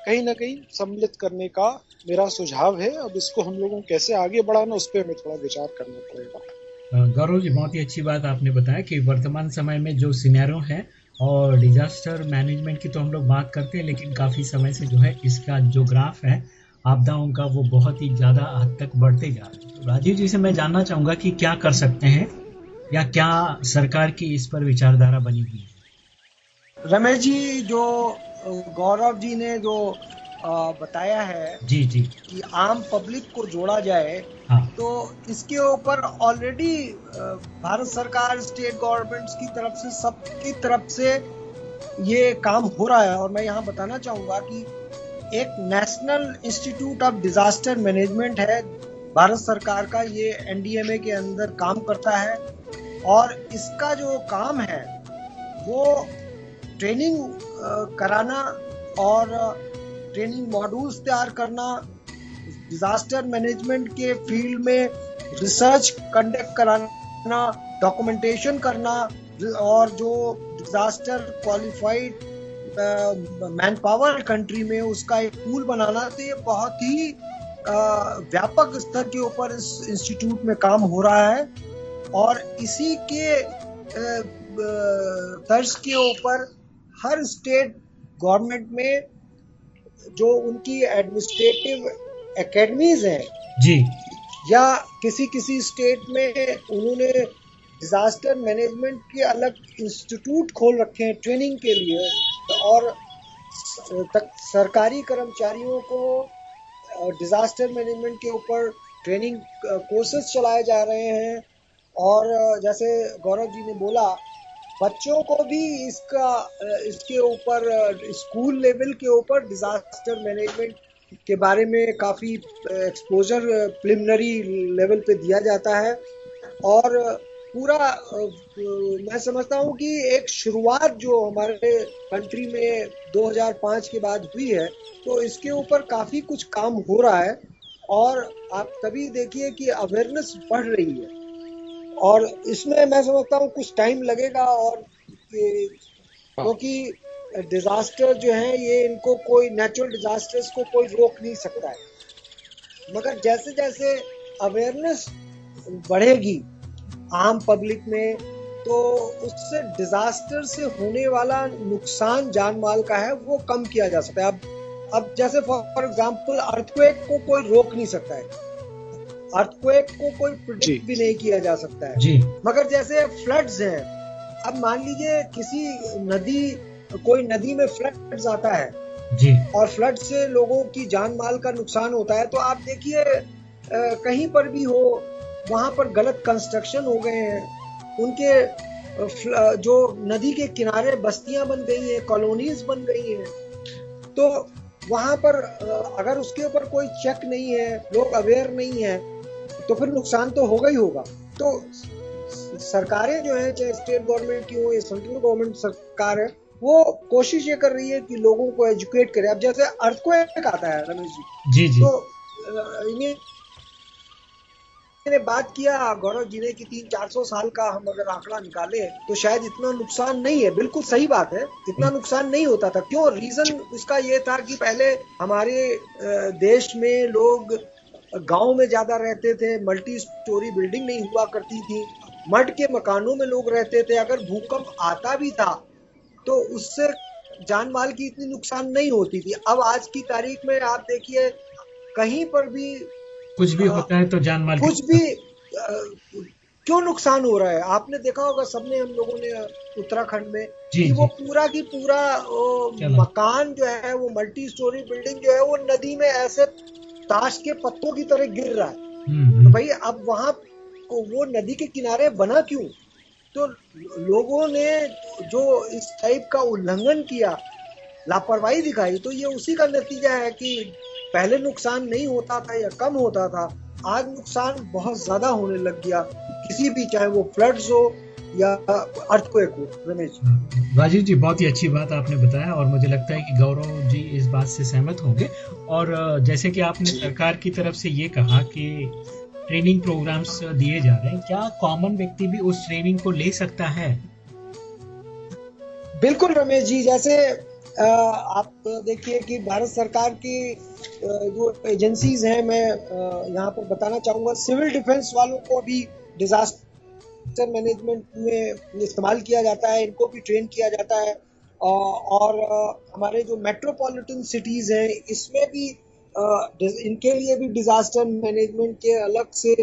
S5: कहीं ना कहीं सम्मिलित करने का मेरा सुझाव है। अब इसको हम लोगों कैसे आगे बढ़ाना उस पर हमें थोड़ा विचार करना पड़ेगा।
S1: गौरव जी बहुत ही अच्छी बात आपने बताया कि वर्तमान समय में जो सिनेरियो है और डिजास्टर मैनेजमेंट की तो हम लोग बात करते हैं लेकिन काफ़ी समय से जो है इसका जो ग्राफ है आपदाओं का वो बहुत ही ज़्यादा हद तक बढ़ते जा रहे हैं। तो राजीव जी से मैं जानना चाहूँगा कि क्या कर सकते हैं या क्या सरकार की इस पर विचारधारा बनी हुई है?
S2: रमेश जी जो गौरव जी ने जो बताया है
S1: जी जी।
S2: कि आम पब्लिक को जोड़ा जाए
S1: हाँ।
S2: तो इसके ऊपर ऑलरेडी भारत सरकार स्टेट गवर्नमेंट्स की तरफ़ से सबकी तरफ़ से ये काम हो रहा है। और मैं यहाँ बताना चाहूँगा कि एक national institute of disaster management है। भारत सरकार का ये एनडीएमए के अंदर काम करता है और इसका जो काम है, वो ट्रेनिंग कराना और ट्रेनिंग मॉड्यूल्स तैयार करना, डिजास्टर मैनेजमेंट के फ़ील्ड में रिसर्च कंडक्ट कराना, डॉक्यूमेंटेशन करना और जो disaster qualified man power country में उसका एक पूल बनाना तो ये बहुत ही व्यापक स्तर के ऊपर इस इंस्टीट्यूट में काम हो रहा है। और इसी के तर्ज के ऊपर हर स्टेट गवर्नमेंट में जो उनकी एडमिनिस्ट्रेटिव एकेडमीज हैं
S1: जी।
S2: या किसी किसी स्टेट में उन्होंने डिजास्टर मैनेजमेंट के अलग इंस्टीट्यूट खोल रखे हैं ट्रेनिंग के लिए और, तक सरकारी कर्मचारियों को डिजास्टर मैनेजमेंट के ऊपर ट्रेनिंग कोर्सेज चलाए जा रहे हैं। और जैसे गौरव जी ने बोला, बच्चों को भी इसका इसके ऊपर स्कूल लेवल के ऊपर डिजास्टर मैनेजमेंट के बारे में काफ़ी एक्सपोजर प्रिलिमिनरी लेवल पे दिया जाता है। और पूरा मैं समझता हूँ कि एक शुरुआत जो हमारे कंट्री में 2005 के बाद हुई है तो इसके ऊपर काफ़ी कुछ काम हो रहा है और आप तभी देखिए कि अवेयरनेस बढ़ रही है और इसमें मैं समझता हूँ कुछ टाइम लगेगा और। क्योंकि डिजास्टर जो है, ये इनको कोई नेचुरल डिजास्टर्स को कोई रोक नहीं सकता है मगर जैसे जैसे अवेयरनेस बढ़ेगी आम पब्लिक में तो उससे डिजास्टर से होने वाला नुकसान जान माल का है वो कम किया जा सकता है। अब अब जैसे फॉर एग्जांपल अर्थक्वेक को कोई रोक नहीं सकता है। अर्थक्वेक को कोई प्रिडिक्ट भी नहीं किया जा सकता है।
S1: जी।
S2: मगर जैसे फ्लड्स हैं अब मान लीजिए किसी नदी कोई नदी में फ्लड्स आता है
S1: जी।
S2: और फ्लड से लोगों की जान माल का नुकसान होता है तो आप देखिए कहीं पर भी हो वहाँ पर गलत कंस्ट्रक्शन हो गए हैं। उनके जो नदी के किनारे बस्तियाँ बन गई हैं कॉलोनीज बन गई हैं। तो वहाँ पर अगर उसके ऊपर कोई चेक नहीं है लोग अवेयर नहीं है तो फिर नुकसान तो होगा ही होगा। तो सरकारें जो है चाहे स्टेट गवर्नमेंट की हो या सेंट्रल गवर्नमेंट सरकार है वो कोशिश ये कर रही है कि लोगों को एजुकेट करे। अब जैसे अर्थ को आता है रमेश
S1: जी। जी, जी।
S2: तो इन्हें ने बात किया गौरव जी ने कि तीन चार सौ साल का हम अगर आंकड़ा निकाले तो शायद इतना नुकसान नहीं है। बिल्कुल सही बात है इतना नुकसान नहीं होता था। क्यों? रीजन इसका ये था कि पहले हमारे देश में लोग गाँव में ज़्यादा रहते थे मल्टी स्टोरी बिल्डिंग नहीं हुआ करती थी। मठ के मकानों में लोग रहते थे। अगर भूकंप आता भी था तो उससे जान माल की इतनी नुकसान नहीं होती थी। अब आज की तारीख में आप देखिए कहीं पर भी
S1: कुछ भी होता है तो जान माल
S2: कुछ भी क्यों नुकसान हो रहा है? आपने देखा होगा सबने हम लोगों ने उत्तराखंड में
S1: जी,
S2: कि
S1: जी.
S2: वो पूरा की पूरा मकान जो है वो मल्टी स्टोरी बिल्डिंग जो है वो नदी में ऐसे ताश के पत्तों की तरह गिर रहा है।
S1: हम्म, हम्म।
S2: तो भाई अब वहाँ वो नदी के किनारे बना क्यों? तो लोगों ने जो इस टाइप का उल्लंघन किया लापरवाही दिखाई तो ये उसी का नतीजा है कि पहले नुकसान नहीं होता था या कम होता था आज नुकसान बहुत ज़्यादा होने लग गया। किसी भी चाहे वो फ्लड्स हो या अर्थक्वेक हो रमेश।
S1: राजीव जी बहुत ही अच्छी बात आपने बताया और मुझे लगता है कि गौरव जी इस बात से सहमत होंगे। और जैसे कि आपने सरकार की तरफ़ से ये कहा कि ट्रेनिंग प्रोग्राम्स दिए जा रहे हैं क्या कॉमन व्यक्ति भी उस ट्रेनिंग को ले सकता है?
S2: बिल्कुल रमेश जी जैसे आप देखिए कि भारत सरकार की जो एजेंसीज हैं, मैं यहाँ पर बताना चाहूँगा, सिविल डिफेंस वालों को भी डिजास्टर मैनेजमेंट में इस्तेमाल किया जाता है, इनको भी ट्रेन किया जाता है। और हमारे जो मेट्रोपॉलिटन सिटीज़ हैं, इसमें भी इनके लिए भी डिजास्टर मैनेजमेंट के अलग से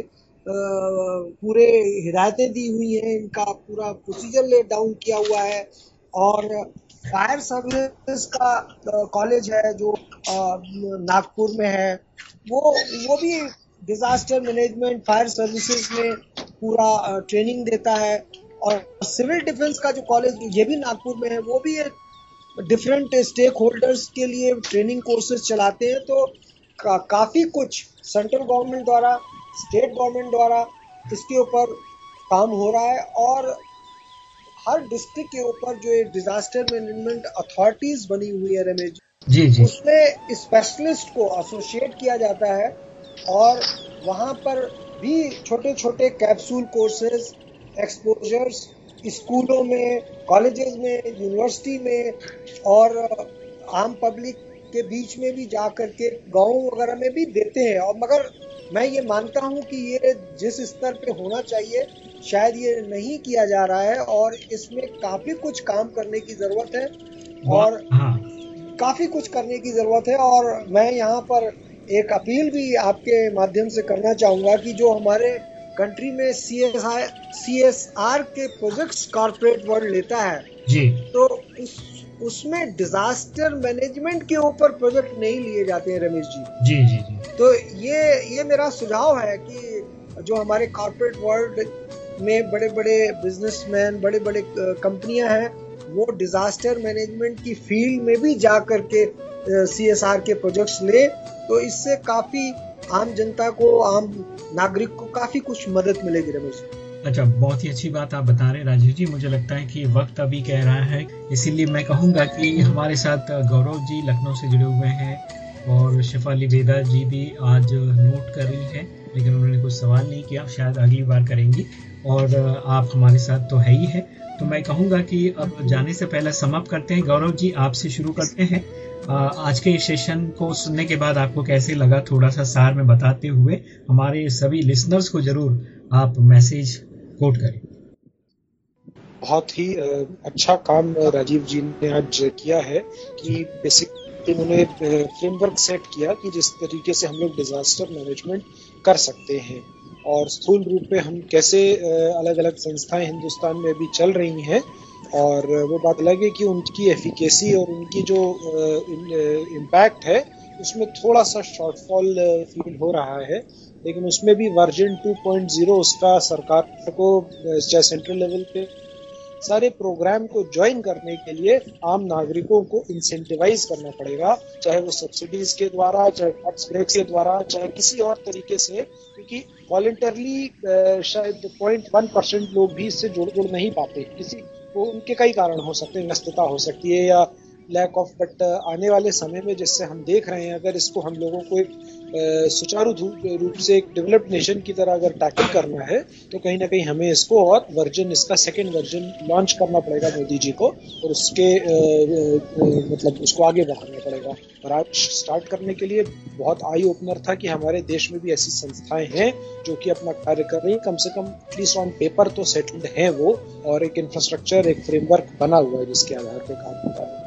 S2: पूरे हिदायतें दी हुई हैं। इनका पूरा प्रोसीजर ले डाउन किया हुआ है। और फायर सर्विस का कॉलेज है जो नागपुर में है। वो वो भी डिजास्टर मैनेजमेंट फायर सर्विसेज़ में पूरा ट्रेनिंग देता है। और सिविल डिफेंस का जो कॉलेज ये भी नागपुर में है वो भी एक डिफरेंट स्टेक होल्डर्स के लिए ट्रेनिंग कोर्सेज चलाते हैं। तो का, काफ़ी कुछ सेंट्रल गवर्नमेंट द्वारा स्टेट गवर्नमेंट द्वारा इसके ऊपर काम हो रहा है। और हर डिस्ट्रिक्ट के ऊपर जो डिजास्टर मैनेजमेंट अथॉरिटीज बनी हुई है रमेश
S1: जी। जी
S2: उसमें स्पेशलिस्ट को एसोसिएट किया जाता है और वहाँ पर भी छोटे छोटे कैप्सूल कोर्सेज एक्सपोजर्स स्कूलों में कॉलेजेस में यूनिवर्सिटी में और आम पब्लिक के बीच में भी जा करके गाँव वगैरह में भी देते हैं। और मगर मैं ये मानता हूँ कि ये जिस स्तर पे होना चाहिए शायद ये नहीं किया जा रहा है और इसमें काफ़ी कुछ काम करने की ज़रूरत है और
S1: हाँ।
S2: काफ़ी कुछ करने की ज़रूरत है और मैं यहाँ पर एक अपील भी आपके माध्यम से करना चाहूँगा कि जो हमारे कंट्री में C S I C S R के प्रोजेक्ट्स कॉरपोरेट वर्ल्ड लेता है
S1: जी।
S2: तो उस उसमें डिजास्टर मैनेजमेंट के ऊपर प्रोजेक्ट नहीं लिए जाते हैं रमेश जी।
S1: जी जी जी।
S2: तो ये ये मेरा सुझाव है कि जो हमारे कॉरपोरेट वर्ल्ड में बड़े बड़े बिजनेसमैन बड़े बड़े कंपनियाँ हैं वो डिजास्टर मैनेजमेंट की फ़ील्ड में भी जा करके सी एस आर के प्रोजेक्ट्स ले तो इससे काफ़ी आम जनता को आम नागरिक को काफ़ी कुछ मदद मिलेगी रमेश
S1: अच्छा बहुत ही अच्छी बात आप बता रहे हैं राजीव जी। मुझे लगता है कि वक्त अभी कह रहा है, इसीलिए मैं कहूँगा कि हमारे साथ गौरव जी लखनऊ से जुड़े हुए हैं और शिफाली वेदा जी भी आज नोट कर रही है, लेकिन उन्होंने कुछ सवाल नहीं किया, शायद अगली बार करेंगी और आप हमारे साथ तो है ही है। तो मैं कहूँगा कि अब जाने से पहले समाप्त करते हैं। गौरव जी, आपसे शुरू करते हैं। आज के सेशन को सुनने के बाद आपको कैसे लगा, थोड़ा सा सार में बताते हुए हमारे सभी लिसनर्स को ज़रूर आप मैसेज कोट करें।
S5: बहुत ही अच्छा काम राजीव जी ने आज किया है कि बेसिक उन्होंने फ्रेमवर्क सेट किया कि जिस तरीके से हम लोग डिजास्टर मैनेजमेंट कर सकते हैं और स्थूल रूप में हम कैसे अलग अलग संस्थाएँ हिंदुस्तान में अभी चल रही हैं और वो बात अलग है कि उनकी एफिकेसी और उनकी जो इम्पैक्ट है उसमें थोड़ा सा शॉर्टफॉल फील हो रहा है, लेकिन उसमें भी वर्जन 2.0 उसका सरकार को चाहे सेंट्रल लेवल पे, सारे प्रोग्राम को ज्वाइन करने के लिए आम नागरिकों को इंसेंटिवाइज करना पड़ेगा, चाहे वो सब्सिडीज के द्वारा, चाहे टैक्स ब्रेक्स के द्वारा, चाहे किसी और तरीके से, क्योंकि वॉलेंटरली शायद पॉइंट वन परसेंट लोग भी इससे जुड़ जुड़ नहीं पाते। किसी वो उनके कई कारण हो सकते हैं व्यस्तता हो सकती है या लैक ऑफ़ बट आने वाले समय में जिससे हम देख रहे हैं, अगर इसको हम लोगों को एक सुचारू रूप से एक डेवलप्ड नेशन की तरह अगर टैकल करना है तो कहीं ना कहीं हमें इसको और वर्जन इसका सेकेंड वर्जन लॉन्च करना पड़ेगा मोदी जी को, और उसके मतलब उसको आगे बढ़ाना पड़ेगा। और आज स्टार्ट करने के लिए बहुत आई ओपनर था कि हमारे देश में भी ऐसी संस्थाएँ हैं, जो कि अपना कार्य कर रही कम से कम एटलीस्ट ऑन पेपर तो सेटल्ड है वो, और एक इंफ्रास्ट्रक्चर एक फ्रेमवर्क बना हुआ है जिसके आधार पर काम होता है।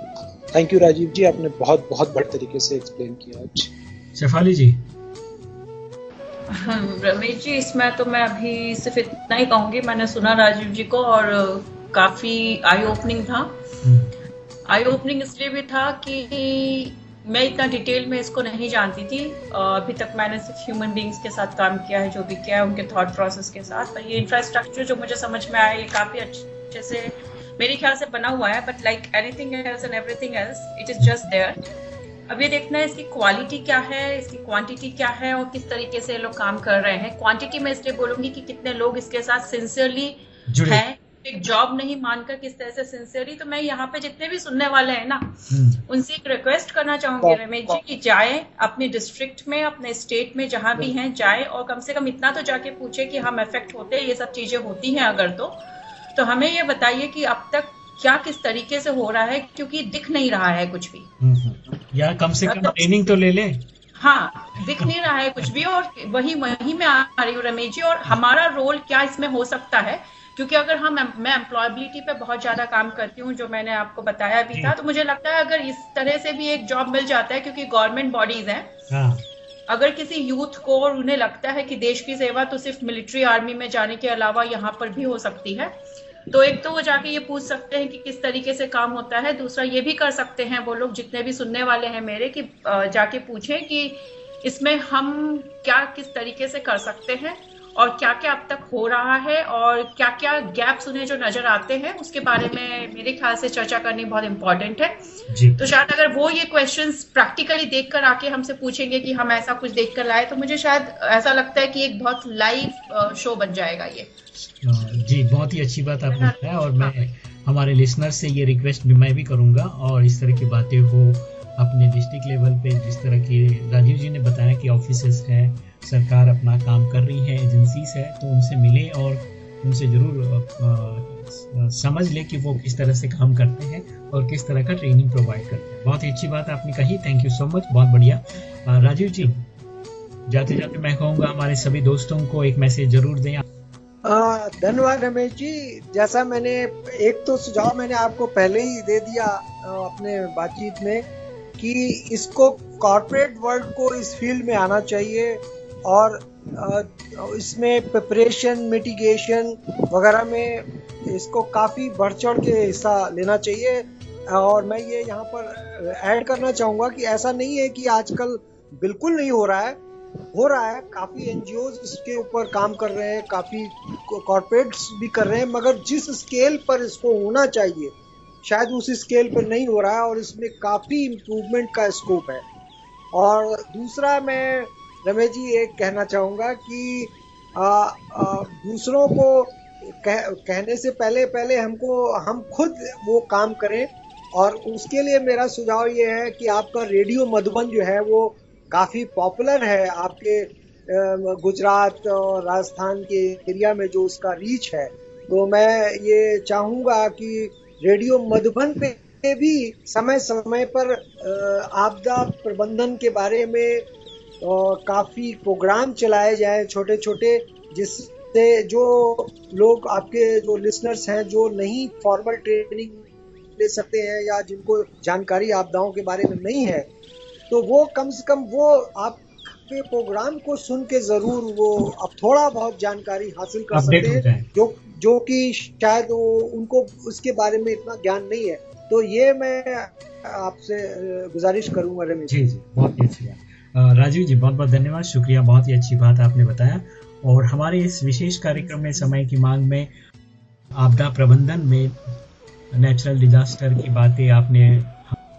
S5: थैंक यू राजीव जी आपने बहुत बहुत बड़े तरीके से एक्सप्लेन किया। आज
S1: शेफाली जी।
S6: रमेश जी इसमें तो मैं अभी सिर्फ़ इतना ही कहूँगी मैंने सुना राजीव जी को और काफ़ी आई ओपनिंग था। आई ओपनिंग इसलिए भी था कि मैं इतना डिटेल में इसको नहीं जानती थी। अभी तक मैंने सिर्फ़ ह्यूमन बींग्स के साथ काम किया है जो भी किया है उनके थॉट प्रोसेस के साथ। पर ये इंफ्रास्ट्रक्चर जो मुझे समझ में आया ये काफ़ी अच्छे से मेरे ख्याल से बना हुआ है but like anything else and everything else it is just there अब ये देखना है इसकी क्वालिटी क्या है इसकी क्वांटिटी क्या है और किस तरीके से लोग काम कर रहे हैं। क्वांटिटी में इसलिए बोलूँगी कि कितने लोग इसके साथ सिंसियरली हैं। एक जॉब नहीं मानकर किस तरह से सिंसियरली तो मैं यहाँ पे जितने भी सुनने वाले हैं ना उनसे एक रिक्वेस्ट करना चाहूँगी रमेश जी कि जाए अपने डिस्ट्रिक्ट में अपने स्टेट में जहाँ भी हैं जाए और कम से कम इतना तो जाके पूछे कि हम इफ़ेक्ट होते हैं ये सब चीज़ें होती हैं अगर तो। तो हमें ये बताइए कि अब तक क्या किस तरीके से हो रहा है क्योंकि दिख नहीं रहा है कुछ भी।
S1: या कम से कम ट्रेनिंग तो ले ले।
S6: हाँ दिख नहीं रहा है कुछ भी और वही वही मैं आ रही हूँ रमेश जी और हमारा रोल क्या इसमें हो सकता है? क्योंकि अगर हम मैं एम्प्लॉयबिलिटी पे बहुत ज़्यादा काम करती हूँ जो मैंने आपको बताया भी था तो मुझे लगता है अगर इस तरह से भी एक जॉब मिल जाता है क्योंकि गवर्नमेंट बॉडीज हैं हाँ. अगर किसी यूथ को और उन्हें लगता है कि देश की सेवा तो सिर्फ़ मिलिट्री आर्मी में जाने के अलावा यहाँ पर भी हो सकती है तो एक तो वो जाके ये पूछ सकते हैं कि किस तरीके से काम होता है। दूसरा ये भी कर सकते हैं वो लोग जितने भी सुनने वाले हैं मेरे कि जाके पूछें कि इसमें हम क्या किस तरीके से कर सकते हैं। और क्या क्या अब तक हो रहा है और क्या क्या गैप्स उन्हें जो नज़र आते हैं उसके बारे में मेरे ख्याल से चर्चा करनी बहुत इंपॉर्टेंट है। तो शायद अगर वो ये क्वेश्चंस प्रैक्टिकली देख कर आके हमसे पूछेंगे कि हम ऐसा कुछ देख कर लाए तो मुझे शायद ऐसा लगता है कि एक बहुत लाइव शो बन जाएगा ये।
S1: जी बहुत ही अच्छी बात आपने बताया और मैं हमारे लिसनर से ये रिक्वेस्ट भी मैं भी करूँगा और इस तरह की बातें हो अपने डिस्ट्रिक्ट लेवल पे जिस तरह की राजीव जी ने बताया कि ऑफ़िस हैं, सरकार अपना काम कर रही है एजेंसीज है तो उनसे मिले और उनसे ज़रूर समझ ले कि वो किस तरह से काम करते हैं और किस तरह का ट्रेनिंग प्रोवाइड करते हैं। बहुत ही अच्छी बात आपने कही थैंक यू सो मच बहुत बढ़िया। राजीव जी, जाते जाते मैं कहूँगा हमारे सभी दोस्तों को एक मैसेज ज़रूर दें।
S2: धन्यवाद रमेश जी, जैसा मैंने, एक तो सुझाव मैंने आपको पहले ही दे दिया अपने बातचीत में। कि इसको कॉरपोरेट वर्ल्ड को इस फ़ील्ड में आना चाहिए और इसमें प्रिपरेशन मिटिगेशन वगैरह में इसको काफ़ी बढ़ चढ़ के हिस्सा लेना चाहिए। और मैं ये यहाँ पर ऐड करना चाहूँगा कि ऐसा नहीं है कि आजकल बिल्कुल नहीं हो रहा है। हो रहा है, काफ़ी एन इसके ऊपर काम कर रहे हैं, काफ़ी कॉरपोरेट्स भी कर रहे हैं, मगर जिस स्केल पर इसको होना चाहिए शायद उस स्केल पर नहीं हो रहा है और इसमें काफ़ी इम्प्रूवमेंट का स्कोप है। और दूसरा मैं रमेश जी एक कहना चाहूँगा कि आ, आ, दूसरों को कह, कहने से पहले पहले हमको हम खुद वो काम करें और उसके लिए मेरा सुझाव ये है कि आपका रेडियो मधुबन जो है वो काफ़ी पॉपुलर है। आपके गुजरात और राजस्थान के एरिया में जो उसका रीच है। तो मैं ये चाहूँगा कि रेडियो मधुबन पे भी समय समय पर आपदा प्रबंधन के बारे में काफ़ी प्रोग्राम चलाए जाए छोटे छोटे जिससे जो लोग आपके जो लिसनर्स हैं, जो नहीं फॉर्मल ट्रेनिंग ले सकते हैं या जिनको जानकारी आपदाओं के बारे में नहीं है तो वो कम से कम वो आपके प्रोग्राम को सुन के ज़रूर वो अब थोड़ा बहुत जानकारी हासिल कर सकते हैं जो जो कि शायद वो उनको उसके बारे में इतना ज्ञान नहीं है। तो ये मैं आपसे गुजारिश करूँगा रमेश
S1: जी। जी बहुत ही अच्छी बात। राजीव जी बहुत बहुत धन्यवाद। शुक्रिया बहुत ही अच्छी बात आपने बताया। और हमारे इस विशेष कार्यक्रम में समय की मांग में आपदा प्रबंधन में नेचुरल डिजास्टर की बातें आपने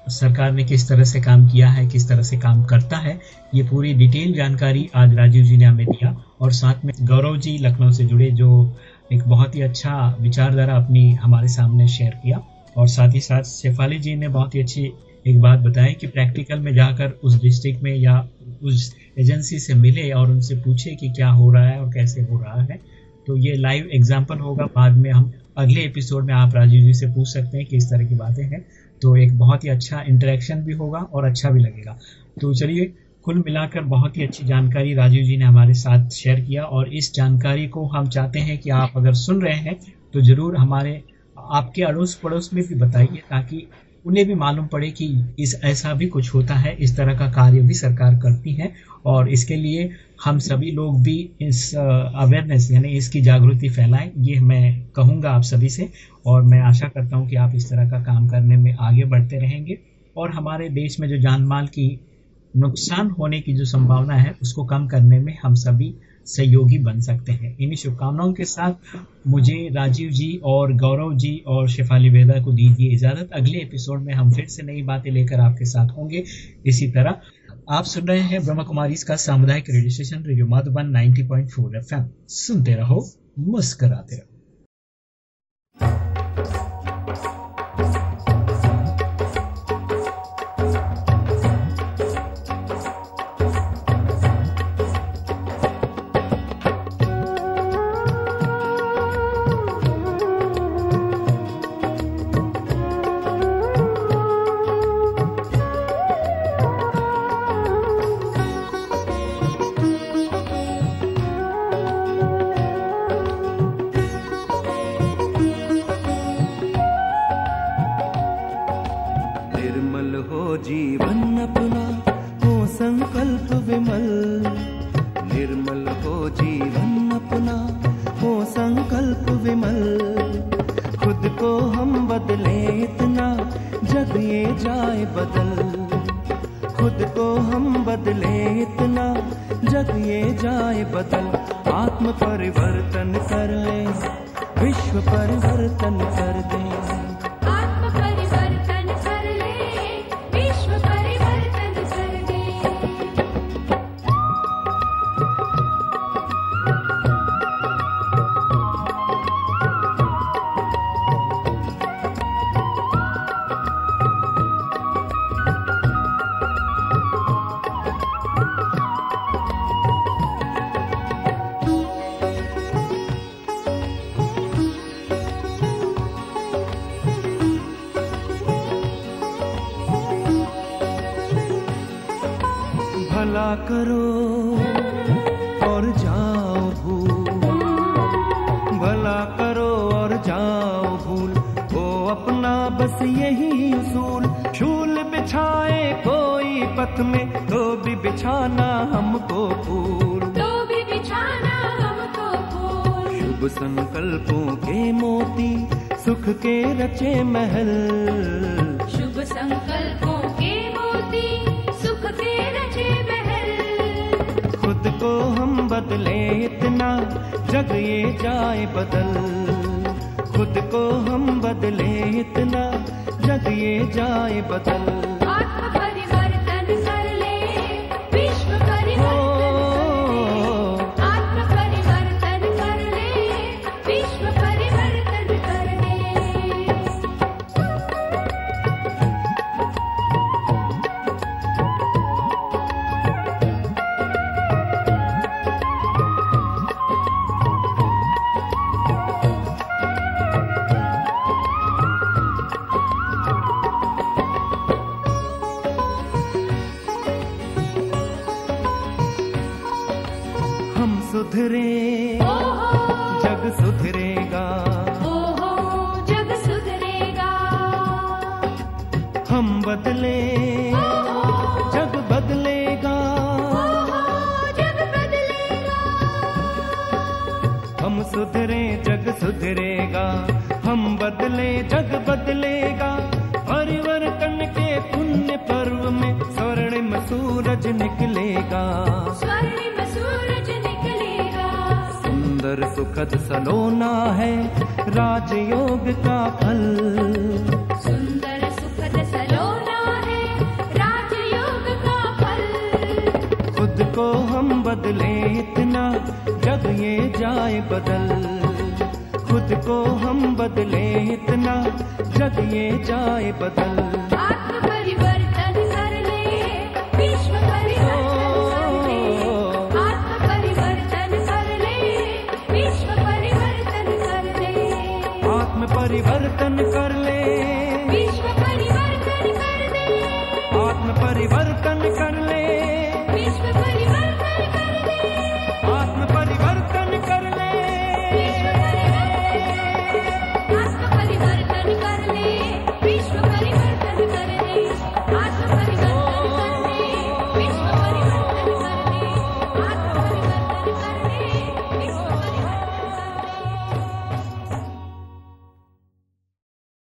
S1: सरकार ने किस तरह से काम किया है, किस तरह से काम करता है, ये पूरी डिटेल जानकारी आज राजीव जी ने हमें दिया और साथ में गौरव जी लखनऊ से जुड़े, जो एक बहुत ही अच्छा विचारधारा अपनी हमारे सामने शेयर किया और साथ ही साथ शेफाली जी ने बहुत ही अच्छी एक बात बताई कि प्रैक्टिकल में जाकर उस डिस्ट्रिक्ट में या उस एजेंसी से मिले और उनसे पूछे कि क्या हो रहा है और कैसे हो रहा है। तो ये लाइव एग्ज़ाम्पल होगा। बाद में हम अगले एपिसोड में आप राजीव जी से पूछ सकते हैं कि इस तरह की बातें हैं। तो एक बहुत ही अच्छा इंटरेक्शन भी होगा और अच्छा भी लगेगा। तो चलिए, कुल मिलाकर बहुत ही अच्छी जानकारी राजीव जी ने हमारे साथ शेयर किया और इस जानकारी को हम चाहते हैं कि आप अगर सुन रहे हैं तो ज़रूर हमारे, आपके अड़ोस पड़ोस में भी बताइए ताकि उन्हें भी मालूम पड़े कि इस, ऐसा भी कुछ होता है, इस तरह का कार्य भी सरकार करती है और इसके लिए हम सभी लोग भी इस अवेयरनेस यानी इसकी जागृति फैलाएँ, ये मैं कहूँगा आप सभी से। और मैं आशा करता हूँ कि आप इस तरह का काम करने में आगे बढ़ते रहेंगे। और हमारे देश में जो जान माल की नुकसान होने की जो संभावना है, उसको कम करने में हम सभी सहयोगी बन सकते हैं। इन्हीं शुभकामनाओं के साथ मुझे राजीव जी और गौरव जी और शेफाली वेदा को दीजिए इजाज़त। अगले एपिसोड में हम फिर से नई बातें लेकर आपके साथ होंगे। इसी तरह आप सुन रहे हैं ब्रह्म कुमारी इसका सामुदायिक radio station radio Madhuban 90.4 FM. सुनते रहो, मुस्कराते रहो।
S3: सुधरे। जग सुधरेगा।
S7: जग सुधरेगा।
S3: हम बदले। जग बदलेगा।
S7: जग बदलेगा।
S3: हम सुधरे जग सुधरेगा। हम बदले जग बदलेगा। परिवर्तन के पुण्य पर्व में स्वर्णिम सूरज निकलेगा।
S7: स्वर्णिम सूरज निकलेगा
S3: सुंदर सुखद सलोना है राजयोग का फल।
S7: सुंदर सुखद सलोना है राजयोग का फल।
S3: खुद को हम बदले इतना जग ये जाए बदल। खुद को हम बदले इतना जग ये जाए बदल।